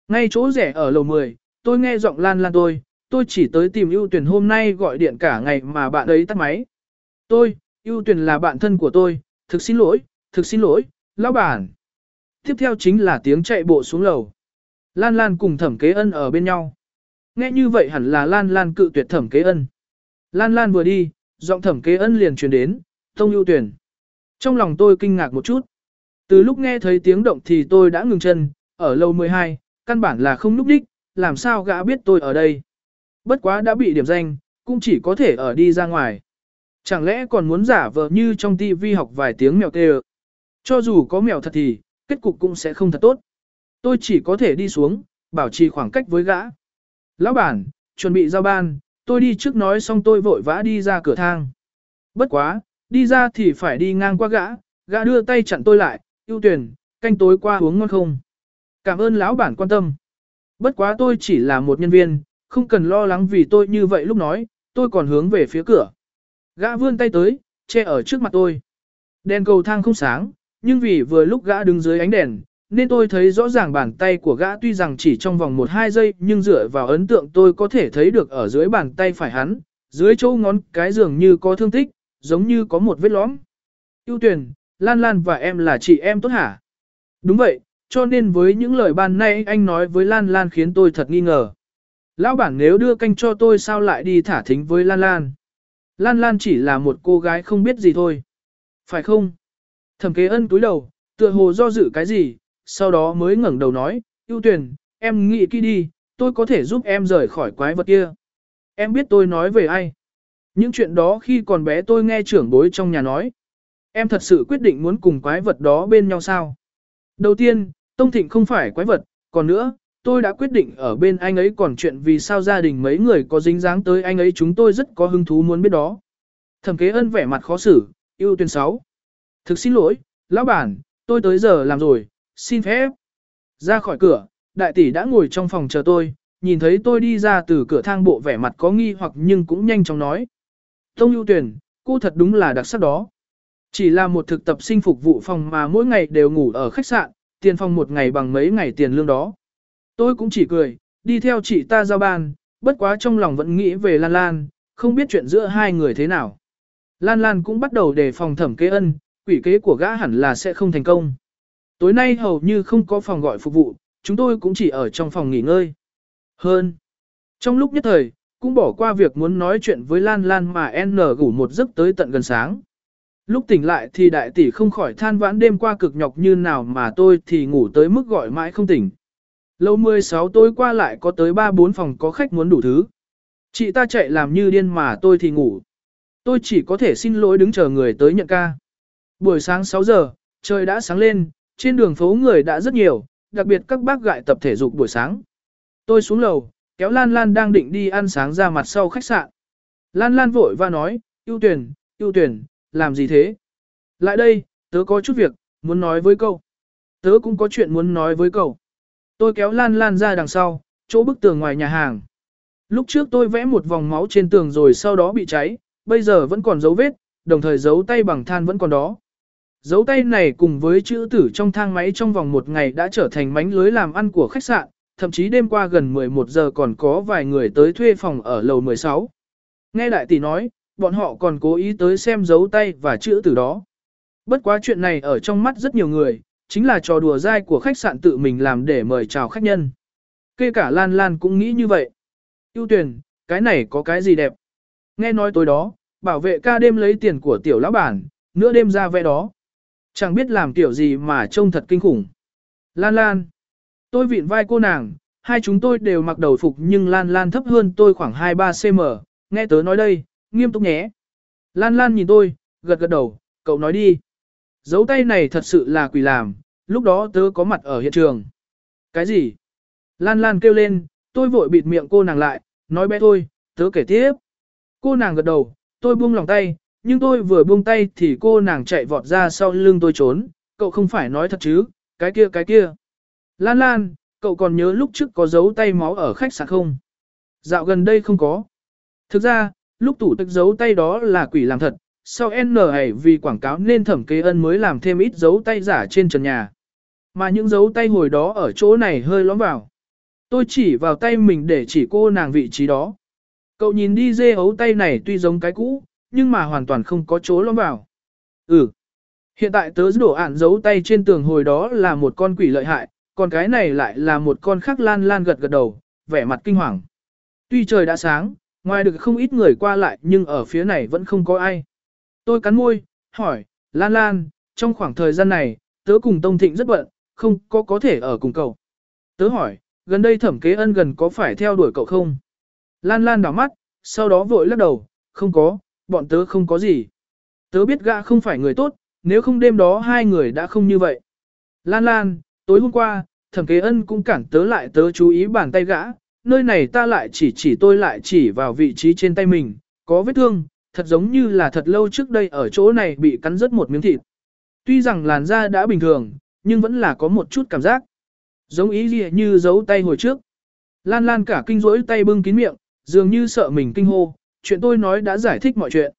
Ngay chỗ rẻ ở lầu 10, tôi nghe giọng lan lan tôi, tôi chỉ tới tìm ưu tuyển hôm nay gọi điện cả ngày mà bạn ấy tắt máy. Tôi, ưu tuyển là bạn thân của tôi, thực xin lỗi, thực xin lỗi, lão bản. Tiếp theo chính là tiếng chạy bộ xuống lầu. Lan Lan cùng thẩm kế ân ở bên nhau. Nghe như vậy hẳn là Lan Lan cự tuyệt thẩm kế ân. Lan Lan vừa đi, giọng thẩm kế ân liền truyền đến, tông ưu tuyển. Trong lòng tôi kinh ngạc một chút. Từ lúc nghe thấy tiếng động thì tôi đã ngừng chân, ở lầu 12, căn bản là không núp đích, làm sao gã biết tôi ở đây. Bất quá đã bị điểm danh, cũng chỉ có thể ở đi ra ngoài. Chẳng lẽ còn muốn giả vờ như trong TV học vài tiếng mèo kêu. Cho dù có mèo thật thì, kết cục cũng sẽ không thật tốt. Tôi chỉ có thể đi xuống, bảo trì khoảng cách với gã. Lão bản, chuẩn bị giao ban, tôi đi trước nói xong tôi vội vã đi ra cửa thang. Bất quá, đi ra thì phải đi ngang qua gã, gã đưa tay chặn tôi lại, ưu tuyển, canh tối qua uống ngon không. Cảm ơn lão bản quan tâm. Bất quá tôi chỉ là một nhân viên, không cần lo lắng vì tôi như vậy lúc nói, tôi còn hướng về phía cửa. Gã vươn tay tới, che ở trước mặt tôi. Đèn cầu thang không sáng, nhưng vì vừa lúc gã đứng dưới ánh đèn, nên tôi thấy rõ ràng bàn tay của gã tuy rằng chỉ trong vòng 1-2 giây nhưng dựa vào ấn tượng tôi có thể thấy được ở dưới bàn tay phải hắn, dưới chỗ ngón cái dường như có thương tích, giống như có một vết lõm. Yêu tuyển, Lan Lan và em là chị em tốt hả? Đúng vậy, cho nên với những lời ban nay anh nói với Lan Lan khiến tôi thật nghi ngờ. Lão bản nếu đưa canh cho tôi sao lại đi thả thính với Lan Lan? Lan Lan chỉ là một cô gái không biết gì thôi. Phải không? Thẩm kế ân túi đầu, tựa hồ do dự cái gì, sau đó mới ngẩng đầu nói, ưu tuyển, em nghĩ kỹ đi, tôi có thể giúp em rời khỏi quái vật kia. Em biết tôi nói về ai? Những chuyện đó khi còn bé tôi nghe trưởng bối trong nhà nói. Em thật sự quyết định muốn cùng quái vật đó bên nhau sao? Đầu tiên, Tông Thịnh không phải quái vật, còn nữa, tôi đã quyết định ở bên anh ấy còn chuyện vì sao gia đình mấy người có dính dáng tới anh ấy chúng tôi rất có hứng thú muốn biết đó. Thẩm kế ân vẻ mặt khó xử, yêu tuyên sáu. Thực xin lỗi, lão bản, tôi tới giờ làm rồi, xin phép. Ra khỏi cửa, đại tỷ đã ngồi trong phòng chờ tôi, nhìn thấy tôi đi ra từ cửa thang bộ vẻ mặt có nghi hoặc nhưng cũng nhanh chóng nói. Tông ưu tuyển, cô thật đúng là đặc sắc đó. Chỉ là một thực tập sinh phục vụ phòng mà mỗi ngày đều ngủ ở khách sạn, tiền phòng một ngày bằng mấy ngày tiền lương đó. Tôi cũng chỉ cười, đi theo chị ta giao ban, bất quá trong lòng vẫn nghĩ về Lan Lan, không biết chuyện giữa hai người thế nào. Lan Lan cũng bắt đầu đề phòng thẩm kế ân, quỷ kế của gã hẳn là sẽ không thành công. Tối nay hầu như không có phòng gọi phục vụ, chúng tôi cũng chỉ ở trong phòng nghỉ ngơi. Hơn. Trong lúc nhất thời, cũng bỏ qua việc muốn nói chuyện với Lan Lan mà N ngủ một giấc tới tận gần sáng. Lúc tỉnh lại thì đại tỷ không khỏi than vãn đêm qua cực nhọc như nào mà tôi thì ngủ tới mức gọi mãi không tỉnh. Lâu 16 tôi qua lại có tới 3-4 phòng có khách muốn đủ thứ. Chị ta chạy làm như điên mà tôi thì ngủ. Tôi chỉ có thể xin lỗi đứng chờ người tới nhận ca. Buổi sáng 6 giờ, trời đã sáng lên, trên đường phố người đã rất nhiều, đặc biệt các bác gại tập thể dục buổi sáng. Tôi xuống lầu, kéo Lan Lan đang định đi ăn sáng ra mặt sau khách sạn. Lan Lan vội và nói, ưu tuyển, ưu tuyển, làm gì thế? Lại đây, tớ có chút việc, muốn nói với cậu. Tớ cũng có chuyện muốn nói với cậu. Tôi kéo Lan Lan ra đằng sau, chỗ bức tường ngoài nhà hàng. Lúc trước tôi vẽ một vòng máu trên tường rồi sau đó bị cháy, bây giờ vẫn còn dấu vết, đồng thời dấu tay bằng than vẫn còn đó. Dấu tay này cùng với chữ tử trong thang máy trong vòng một ngày đã trở thành mánh lưới làm ăn của khách sạn, thậm chí đêm qua gần 11 giờ còn có vài người tới thuê phòng ở lầu 16. Nghe đại tỷ nói, bọn họ còn cố ý tới xem dấu tay và chữ từ đó. Bất quá chuyện này ở trong mắt rất nhiều người, chính là trò đùa dai của khách sạn tự mình làm để mời chào khách nhân. Kể cả Lan Lan cũng nghĩ như vậy. Yêu tuyển, cái này có cái gì đẹp? Nghe nói tối đó, bảo vệ ca đêm lấy tiền của tiểu lão bản, nửa đêm ra vẽ đó. Chẳng biết làm kiểu gì mà trông thật kinh khủng. Lan Lan. Tôi vịn vai cô nàng, hai chúng tôi đều mặc đầu phục nhưng Lan Lan thấp hơn tôi khoảng 2-3 cm, nghe tớ nói đây, nghiêm túc nhé. Lan Lan nhìn tôi, gật gật đầu, cậu nói đi. Dấu tay này thật sự là quỷ làm, lúc đó tớ có mặt ở hiện trường. Cái gì? Lan Lan kêu lên, tôi vội bịt miệng cô nàng lại, nói bé thôi, tớ kể tiếp. Cô nàng gật đầu, tôi buông lòng tay, nhưng tôi vừa buông tay thì cô nàng chạy vọt ra sau lưng tôi trốn, cậu không phải nói thật chứ, cái kia cái kia. Lan Lan, cậu còn nhớ lúc trước có dấu tay máu ở khách sạn không? Dạo gần đây không có. Thực ra, lúc tủ tức giấu tay đó là quỷ làm thật, sau N này vì quảng cáo nên thẩm kế ân mới làm thêm ít dấu tay giả trên trần nhà. Mà những dấu tay hồi đó ở chỗ này hơi lõm vào. Tôi chỉ vào tay mình để chỉ cô nàng vị trí đó. Cậu nhìn đi dê ấu tay này tuy giống cái cũ, nhưng mà hoàn toàn không có chỗ lõm vào. Ừ. Hiện tại tớ đổ ản dấu tay trên tường hồi đó là một con quỷ lợi hại, còn cái này lại là một con khác lan lan gật gật đầu, vẻ mặt kinh hoàng. Tuy trời đã sáng, ngoài được không ít người qua lại nhưng ở phía này vẫn không có ai. Tôi cắn môi, hỏi, Lan Lan, trong khoảng thời gian này, tớ cùng Tông Thịnh rất bận, không có có thể ở cùng cậu. Tớ hỏi, gần đây thẩm kế ân gần có phải theo đuổi cậu không? Lan Lan đảo mắt, sau đó vội lắc đầu, không có, bọn tớ không có gì. Tớ biết gã không phải người tốt, nếu không đêm đó hai người đã không như vậy. Lan Lan, tối hôm qua, thẩm kế ân cũng cản tớ lại tớ chú ý bàn tay gã, nơi này ta lại chỉ chỉ tôi lại chỉ vào vị trí trên tay mình, có vết thương, thật giống như là thật lâu trước đây ở chỗ này bị cắn rớt một miếng thịt. Tuy rằng làn da đã bình thường, nhưng vẫn là có một chút cảm giác. Giống ý gì như giấu tay hồi trước. Lan Lan cả kinh rỗi tay bưng kín miệng, dường như sợ mình kinh hô, chuyện tôi nói đã giải thích mọi chuyện.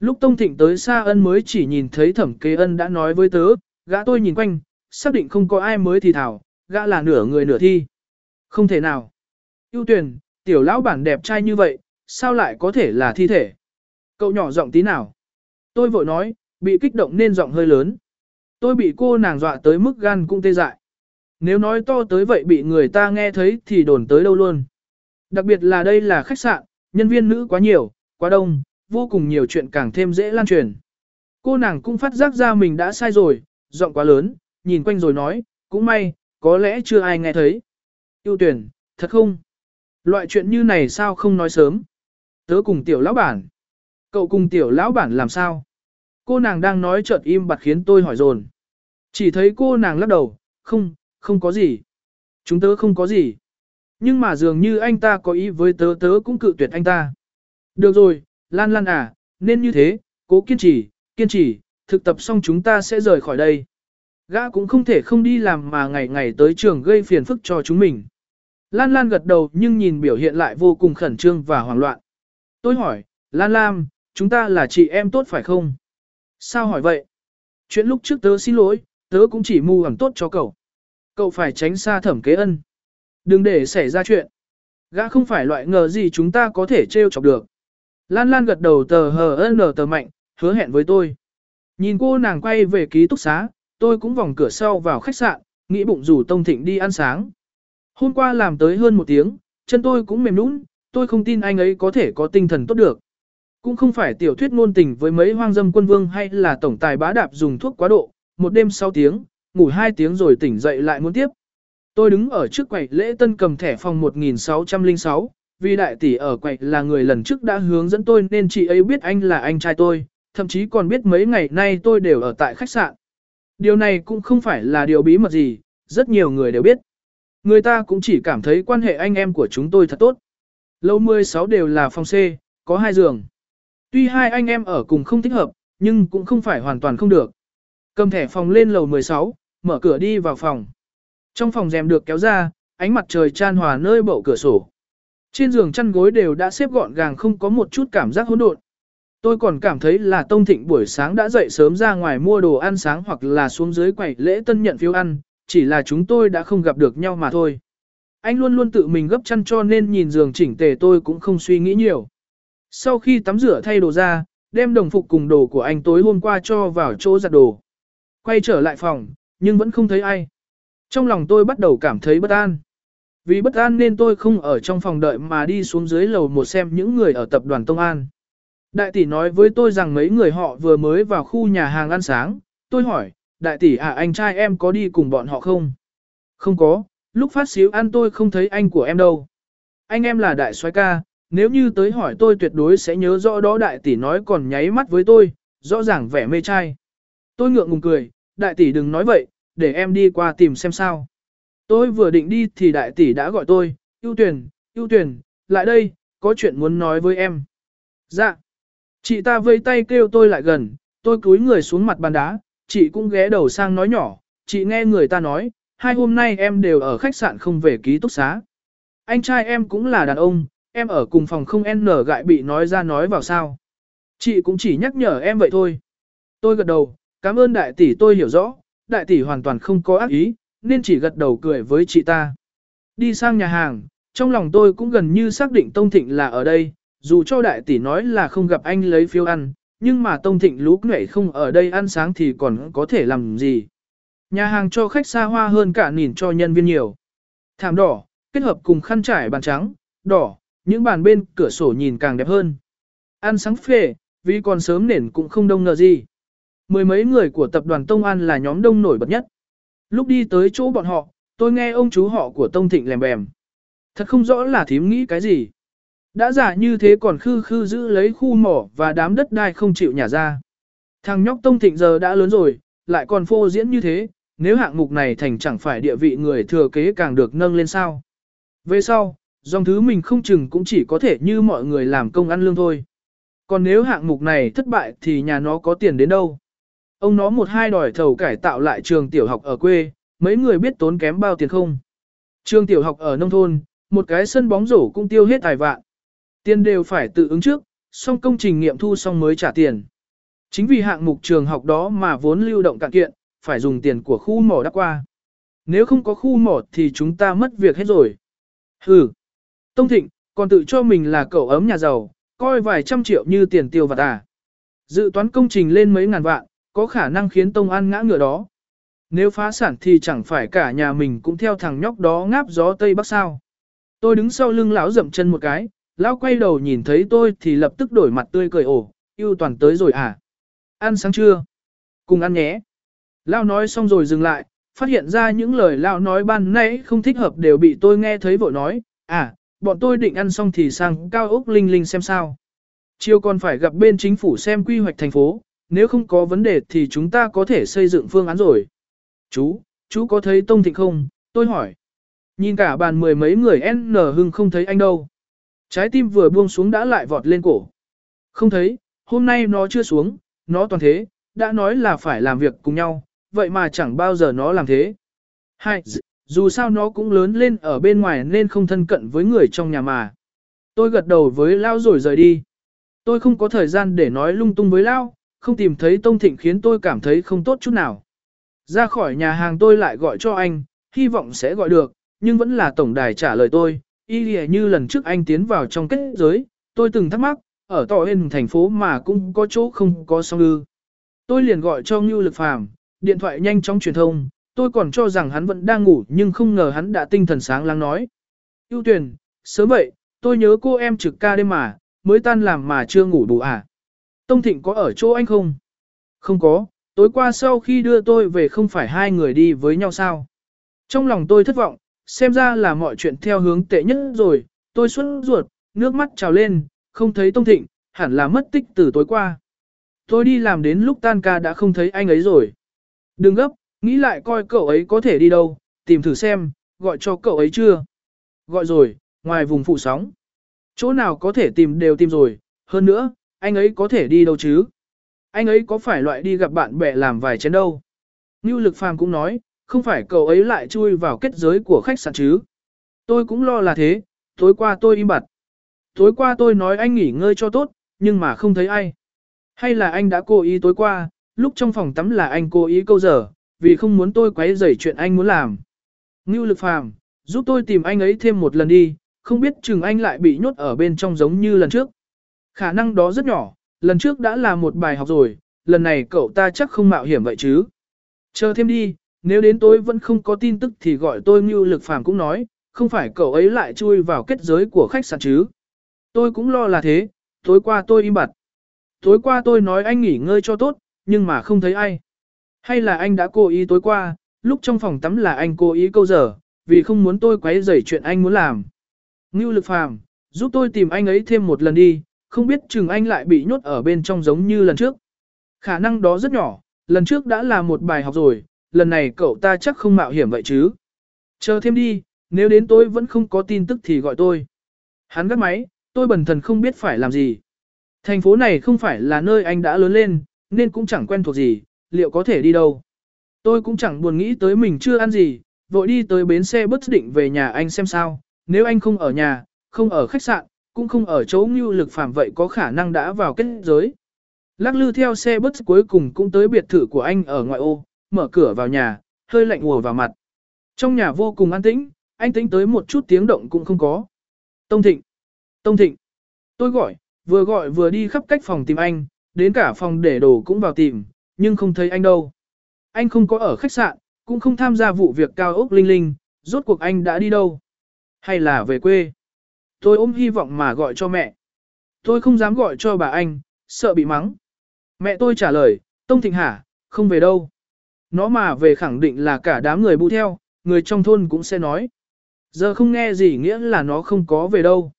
Lúc Tông Thịnh tới xa ân mới chỉ nhìn thấy thẩm kế ân đã nói với tớ, gã tôi nhìn quanh, xác định không có ai mới thì thảo, gã là nửa người nửa thi. Không thể nào. Yêu tuyển, tiểu lão bản đẹp trai như vậy, sao lại có thể là thi thể? Cậu nhỏ giọng tí nào? Tôi vội nói, bị kích động nên giọng hơi lớn. Tôi bị cô nàng dọa tới mức gan cũng tê dại. Nếu nói to tới vậy bị người ta nghe thấy thì đồn tới đâu luôn. Đặc biệt là đây là khách sạn, nhân viên nữ quá nhiều, quá đông, vô cùng nhiều chuyện càng thêm dễ lan truyền. Cô nàng cũng phát giác ra mình đã sai rồi, giọng quá lớn, nhìn quanh rồi nói, cũng may, có lẽ chưa ai nghe thấy. Yêu tuyển, thật không? Loại chuyện như này sao không nói sớm? Tớ cùng tiểu lão bản. Cậu cùng tiểu lão bản làm sao? Cô nàng đang nói chợt im bặt khiến tôi hỏi dồn. Chỉ thấy cô nàng lắc đầu, không, không có gì. Chúng tớ không có gì. Nhưng mà dường như anh ta có ý với tớ tớ cũng cự tuyệt anh ta. Được rồi, Lan Lan à, nên như thế, cố kiên trì, kiên trì, thực tập xong chúng ta sẽ rời khỏi đây. Gã cũng không thể không đi làm mà ngày ngày tới trường gây phiền phức cho chúng mình. Lan Lan gật đầu nhưng nhìn biểu hiện lại vô cùng khẩn trương và hoảng loạn. Tôi hỏi, Lan Lam, chúng ta là chị em tốt phải không? Sao hỏi vậy? Chuyện lúc trước tớ xin lỗi, tớ cũng chỉ mù ẩm tốt cho cậu. Cậu phải tránh xa thẩm kế ân. Đừng để xảy ra chuyện. Gã không phải loại ngờ gì chúng ta có thể trêu chọc được. Lan Lan gật đầu tờ hờ nở tờ mạnh, hứa hẹn với tôi. Nhìn cô nàng quay về ký túc xá, tôi cũng vòng cửa sau vào khách sạn, nghĩ bụng rủ Tông Thịnh đi ăn sáng. Hôm qua làm tới hơn một tiếng, chân tôi cũng mềm nũng, tôi không tin anh ấy có thể có tinh thần tốt được. Cũng không phải tiểu thuyết ngôn tình với mấy hoang dâm quân vương hay là tổng tài bá đạp dùng thuốc quá độ, một đêm sau tiếng, ngủ hai tiếng rồi tỉnh dậy lại muốn tiếp. Tôi đứng ở trước quầy lễ tân cầm thẻ phòng 1606, vì đại tỷ ở quầy là người lần trước đã hướng dẫn tôi nên chị ấy biết anh là anh trai tôi, thậm chí còn biết mấy ngày nay tôi đều ở tại khách sạn. Điều này cũng không phải là điều bí mật gì, rất nhiều người đều biết. Người ta cũng chỉ cảm thấy quan hệ anh em của chúng tôi thật tốt. Lâu 16 đều là phòng C, có hai giường. Tuy hai anh em ở cùng không thích hợp, nhưng cũng không phải hoàn toàn không được. Cầm thẻ phòng lên lầu 16, mở cửa đi vào phòng. Trong phòng rèm được kéo ra, ánh mặt trời chan hòa nơi bậu cửa sổ. Trên giường chăn gối đều đã xếp gọn gàng không có một chút cảm giác hỗn độn. Tôi còn cảm thấy là Tông Thịnh buổi sáng đã dậy sớm ra ngoài mua đồ ăn sáng hoặc là xuống dưới quầy lễ tân nhận phiếu ăn, chỉ là chúng tôi đã không gặp được nhau mà thôi. Anh luôn luôn tự mình gấp chăn cho nên nhìn giường chỉnh tề tôi cũng không suy nghĩ nhiều. Sau khi tắm rửa thay đồ ra, đem đồng phục cùng đồ của anh tối hôm qua cho vào chỗ giặt đồ. Quay trở lại phòng, nhưng vẫn không thấy ai. Trong lòng tôi bắt đầu cảm thấy bất an. Vì bất an nên tôi không ở trong phòng đợi mà đi xuống dưới lầu một xem những người ở tập đoàn Tông An. Đại tỷ nói với tôi rằng mấy người họ vừa mới vào khu nhà hàng ăn sáng. Tôi hỏi, đại tỷ à anh trai em có đi cùng bọn họ không? Không có, lúc phát xíu ăn tôi không thấy anh của em đâu. Anh em là đại soái ca, nếu như tới hỏi tôi tuyệt đối sẽ nhớ rõ đó đại tỷ nói còn nháy mắt với tôi, rõ ràng vẻ mê trai. Tôi ngượng ngùng cười, đại tỷ đừng nói vậy, để em đi qua tìm xem sao. Tôi vừa định đi thì đại tỷ đã gọi tôi, ưu tuyển, ưu tuyển, lại đây, có chuyện muốn nói với em. Dạ. Chị ta vây tay kêu tôi lại gần, tôi cúi người xuống mặt bàn đá, chị cũng ghé đầu sang nói nhỏ, chị nghe người ta nói, hai hôm nay em đều ở khách sạn không về ký túc xá. Anh trai em cũng là đàn ông, em ở cùng phòng không n gại bị nói ra nói vào sao. Chị cũng chỉ nhắc nhở em vậy thôi. Tôi gật đầu, cảm ơn đại tỷ tôi hiểu rõ, đại tỷ hoàn toàn không có ác ý, nên chỉ gật đầu cười với chị ta. Đi sang nhà hàng, trong lòng tôi cũng gần như xác định Tông Thịnh là ở đây, dù cho đại tỷ nói là không gặp anh lấy phiếu ăn, nhưng mà Tông Thịnh lúc nhảy không ở đây ăn sáng thì còn có thể làm gì. Nhà hàng cho khách xa hoa hơn cả nhìn cho nhân viên nhiều. Thảm đỏ, kết hợp cùng khăn trải bàn trắng, đỏ, những bàn bên cửa sổ nhìn càng đẹp hơn. Ăn sáng phê, vì còn sớm nền cũng không đông nợ gì. Mười mấy người của tập đoàn Tông An là nhóm đông nổi bật nhất. Lúc đi tới chỗ bọn họ, tôi nghe ông chú họ của Tông Thịnh lèm bèm. Thật không rõ là thím nghĩ cái gì. Đã giả như thế còn khư khư giữ lấy khu mỏ và đám đất đai không chịu nhả ra. Thằng nhóc Tông Thịnh giờ đã lớn rồi, lại còn phô diễn như thế, nếu hạng mục này thành chẳng phải địa vị người thừa kế càng được nâng lên sao. Về sau, dòng thứ mình không chừng cũng chỉ có thể như mọi người làm công ăn lương thôi. Còn nếu hạng mục này thất bại thì nhà nó có tiền đến đâu. Ông nó một hai đòi thầu cải tạo lại trường tiểu học ở quê, mấy người biết tốn kém bao tiền không? Trường tiểu học ở nông thôn, một cái sân bóng rổ cũng tiêu hết tài vạn. Tiền đều phải tự ứng trước, xong công trình nghiệm thu xong mới trả tiền. Chính vì hạng mục trường học đó mà vốn lưu động cạn kiện, phải dùng tiền của khu mỏ đắp qua. Nếu không có khu mỏ thì chúng ta mất việc hết rồi. Hừ. Tông Thịnh, còn tự cho mình là cậu ấm nhà giàu, coi vài trăm triệu như tiền tiêu vặt à. Dự toán công trình lên mấy ngàn vạn, có khả năng khiến Tông An ngã ngựa đó. Nếu phá sản thì chẳng phải cả nhà mình cũng theo thằng nhóc đó ngáp gió Tây Bắc sao. Tôi đứng sau lưng lão dậm chân một cái, lão quay đầu nhìn thấy tôi thì lập tức đổi mặt tươi cười ổ, yêu toàn tới rồi à. Ăn sáng trưa. Cùng ăn nhé. Lão nói xong rồi dừng lại, phát hiện ra những lời lão nói ban nãy không thích hợp đều bị tôi nghe thấy vội nói, à, bọn tôi định ăn xong thì sang cao ốc linh linh xem sao. Chiều còn phải gặp bên chính phủ xem quy hoạch thành phố, nếu không có vấn đề thì chúng ta có thể xây dựng phương án rồi. Chú, chú có thấy Tông Thịnh không? Tôi hỏi. Nhìn cả bàn mười mấy người N hưng không thấy anh đâu. Trái tim vừa buông xuống đã lại vọt lên cổ. Không thấy, hôm nay nó chưa xuống, nó toàn thế, đã nói là phải làm việc cùng nhau, vậy mà chẳng bao giờ nó làm thế. Hai, dù sao nó cũng lớn lên ở bên ngoài nên không thân cận với người trong nhà mà. Tôi gật đầu với Lao rồi rời đi. Tôi không có thời gian để nói lung tung với Lao, không tìm thấy Tông Thịnh khiến tôi cảm thấy không tốt chút nào. Ra khỏi nhà hàng tôi lại gọi cho anh, hy vọng sẽ gọi được, nhưng vẫn là tổng đài trả lời tôi, y như lần trước anh tiến vào trong kết giới, tôi từng thắc mắc, ở tỏ hên thành phố mà cũng có chỗ không có song ư. Tôi liền gọi cho Ngưu Lực Phàm, điện thoại nhanh chóng truyền thông, tôi còn cho rằng hắn vẫn đang ngủ nhưng không ngờ hắn đã tinh thần sáng lắng nói. Ưu tuyển, sớm vậy, tôi nhớ cô em trực ca đêm mà, mới tan làm mà chưa ngủ đủ à. Tông Thịnh có ở chỗ anh không? Không có, tối qua sau khi đưa tôi về không phải hai người đi với nhau sao? Trong lòng tôi thất vọng, xem ra là mọi chuyện theo hướng tệ nhất rồi, tôi xuất ruột, nước mắt trào lên, không thấy Tông Thịnh, hẳn là mất tích từ tối qua. Tôi đi làm đến lúc tan ca đã không thấy anh ấy rồi. Đừng gấp, nghĩ lại coi cậu ấy có thể đi đâu, tìm thử xem, gọi cho cậu ấy chưa? Gọi rồi, ngoài vùng phụ sóng. Chỗ nào có thể tìm đều tìm rồi, hơn nữa, anh ấy có thể đi đâu chứ? Anh ấy có phải loại đi gặp bạn bè làm vài chén đâu? Như Lực Phàm cũng nói, không phải cậu ấy lại chui vào kết giới của khách sạn chứ? Tôi cũng lo là thế, Tối qua tôi im bặt. Tối qua tôi nói anh nghỉ ngơi cho tốt, nhưng mà không thấy ai. Hay là anh đã cố ý tối qua, lúc trong phòng tắm là anh cố ý câu giờ, vì không muốn tôi quấy rầy chuyện anh muốn làm. Ngưu lực phàm, giúp tôi tìm anh ấy thêm một lần đi, không biết chừng anh lại bị nhốt ở bên trong giống như lần trước. Khả năng đó rất nhỏ, lần trước đã là một bài học rồi, lần này cậu ta chắc không mạo hiểm vậy chứ. Chờ thêm đi, nếu đến tối vẫn không có tin tức thì gọi tôi Ngưu Lực Phàm cũng nói, không phải cậu ấy lại chui vào kết giới của khách sạn chứ. Tôi cũng lo là thế, tối qua tôi im bặt. Tối qua tôi nói anh nghỉ ngơi cho tốt, nhưng mà không thấy ai. Hay là anh đã cố ý tối qua, lúc trong phòng tắm là anh cố ý câu giờ, vì không muốn tôi quấy rầy chuyện anh muốn làm. Ngưu Lực Phàm, giúp tôi tìm anh ấy thêm một lần đi, không biết chừng anh lại bị nhốt ở bên trong giống như lần trước. Khả năng đó rất nhỏ, lần trước đã là một bài học rồi, lần này cậu ta chắc không mạo hiểm vậy chứ. Chờ thêm đi, nếu đến tôi vẫn không có tin tức thì gọi tôi. Hắn gắt máy, tôi bần thần không biết phải làm gì. Thành phố này không phải là nơi anh đã lớn lên, nên cũng chẳng quen thuộc gì, liệu có thể đi đâu. Tôi cũng chẳng buồn nghĩ tới mình chưa ăn gì, vội đi tới bến xe bất định về nhà anh xem sao, nếu anh không ở nhà, không ở khách sạn, cũng không ở chỗ ngưu lực phạm vậy có khả năng đã vào kết giới. Lắc lư theo xe bus cuối cùng cũng tới biệt thự của anh ở ngoại ô, mở cửa vào nhà, hơi lạnh ùa vào mặt. Trong nhà vô cùng an tĩnh, anh tính tới một chút tiếng động cũng không có. Tông Thịnh! Tông Thịnh! Tôi gọi, vừa gọi vừa đi khắp cách phòng tìm anh, đến cả phòng để đồ cũng vào tìm, nhưng không thấy anh đâu. Anh không có ở khách sạn, cũng không tham gia vụ việc cao ốc linh linh, rốt cuộc anh đã đi đâu? Hay là về quê? Tôi ôm hy vọng mà gọi cho mẹ. Tôi không dám gọi cho bà anh, sợ bị mắng. Mẹ tôi trả lời, Tông Thịnh hả, không về đâu. Nó mà về khẳng định là cả đám người bu theo, người trong thôn cũng sẽ nói. Giờ không nghe gì nghĩa là nó không có về đâu.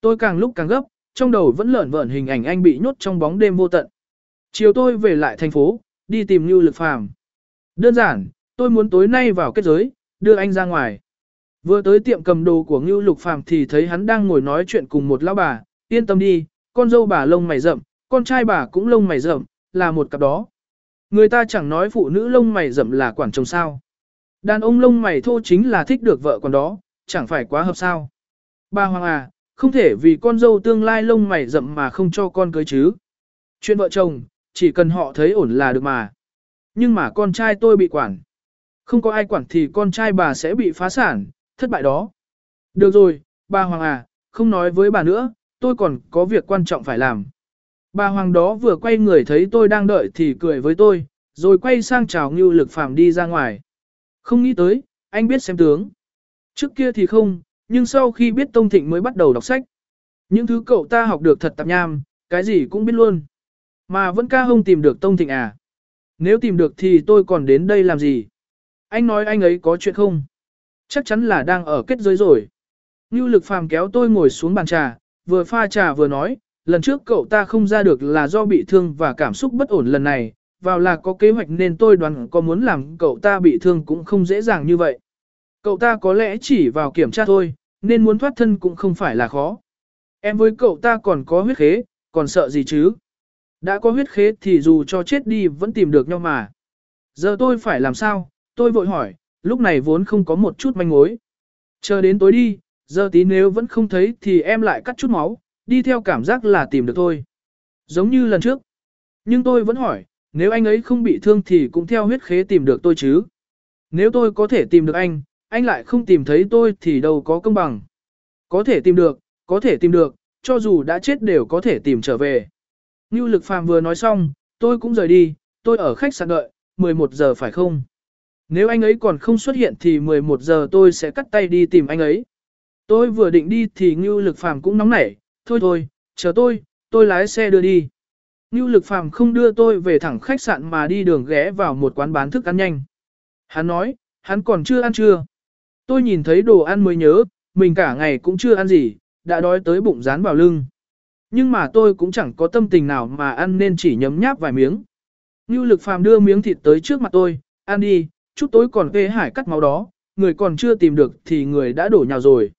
Tôi càng lúc càng gấp, trong đầu vẫn lởn vởn hình ảnh anh bị nhốt trong bóng đêm vô tận. Chiều tôi về lại thành phố, đi tìm Như Lực Phàm. Đơn giản, tôi muốn tối nay vào kết giới, đưa anh ra ngoài. Vừa tới tiệm cầm đồ của Ngưu Lục Phàm thì thấy hắn đang ngồi nói chuyện cùng một lão bà, yên tâm đi, con dâu bà lông mày rậm, con trai bà cũng lông mày rậm, là một cặp đó. Người ta chẳng nói phụ nữ lông mày rậm là quản chồng sao. Đàn ông lông mày thô chính là thích được vợ còn đó, chẳng phải quá hợp sao. Bà Hoàng à, không thể vì con dâu tương lai lông mày rậm mà không cho con cưới chứ. Chuyện vợ chồng, chỉ cần họ thấy ổn là được mà. Nhưng mà con trai tôi bị quản. Không có ai quản thì con trai bà sẽ bị phá sản, thất bại đó. Được rồi, bà Hoàng à, không nói với bà nữa, tôi còn có việc quan trọng phải làm. Bà Hoàng đó vừa quay người thấy tôi đang đợi thì cười với tôi, rồi quay sang chào Ngưu Lực Phàm đi ra ngoài. Không nghĩ tới, anh biết xem tướng. Trước kia thì không, nhưng sau khi biết Tông Thịnh mới bắt đầu đọc sách. Những thứ cậu ta học được thật tạp nham, cái gì cũng biết luôn. Mà vẫn ca không tìm được Tông Thịnh à. Nếu tìm được thì tôi còn đến đây làm gì? Anh nói anh ấy có chuyện không? Chắc chắn là đang ở kết giới rồi. Ngưu lực phàm kéo tôi ngồi xuống bàn trà, vừa pha trà vừa nói, lần trước cậu ta không ra được là do bị thương và cảm xúc bất ổn lần này, vào là có kế hoạch nên tôi đoán có muốn làm cậu ta bị thương cũng không dễ dàng như vậy. Cậu ta có lẽ chỉ vào kiểm tra thôi, nên muốn thoát thân cũng không phải là khó. Em với cậu ta còn có huyết khế, còn sợ gì chứ? Đã có huyết khế thì dù cho chết đi vẫn tìm được nhau mà. Giờ tôi phải làm sao? Tôi vội hỏi, lúc này vốn không có một chút manh mối. Chờ đến tối đi, giờ tí nếu vẫn không thấy thì em lại cắt chút máu, đi theo cảm giác là tìm được thôi. Giống như lần trước. Nhưng tôi vẫn hỏi, nếu anh ấy không bị thương thì cũng theo huyết khế tìm được tôi chứ. Nếu tôi có thể tìm được anh, anh lại không tìm thấy tôi thì đâu có công bằng. Có thể tìm được, có thể tìm được, cho dù đã chết đều có thể tìm trở về. Như lực phàm vừa nói xong, tôi cũng rời đi, tôi ở khách sạn đợi, 11 giờ phải không? Nếu anh ấy còn không xuất hiện thì 11 giờ tôi sẽ cắt tay đi tìm anh ấy. Tôi vừa định đi thì Ngưu Lực Phàm cũng nóng nảy, thôi thôi, chờ tôi, tôi lái xe đưa đi. Ngưu Lực Phàm không đưa tôi về thẳng khách sạn mà đi đường ghé vào một quán bán thức ăn nhanh. Hắn nói, hắn còn chưa ăn trưa. Tôi nhìn thấy đồ ăn mới nhớ, mình cả ngày cũng chưa ăn gì, đã đói tới bụng rán vào lưng. Nhưng mà tôi cũng chẳng có tâm tình nào mà ăn nên chỉ nhấm nháp vài miếng. Ngưu Lực Phàm đưa miếng thịt tới trước mặt tôi, ăn đi, chút tối còn vê hải cắt máu đó, người còn chưa tìm được thì người đã đổ nhào rồi.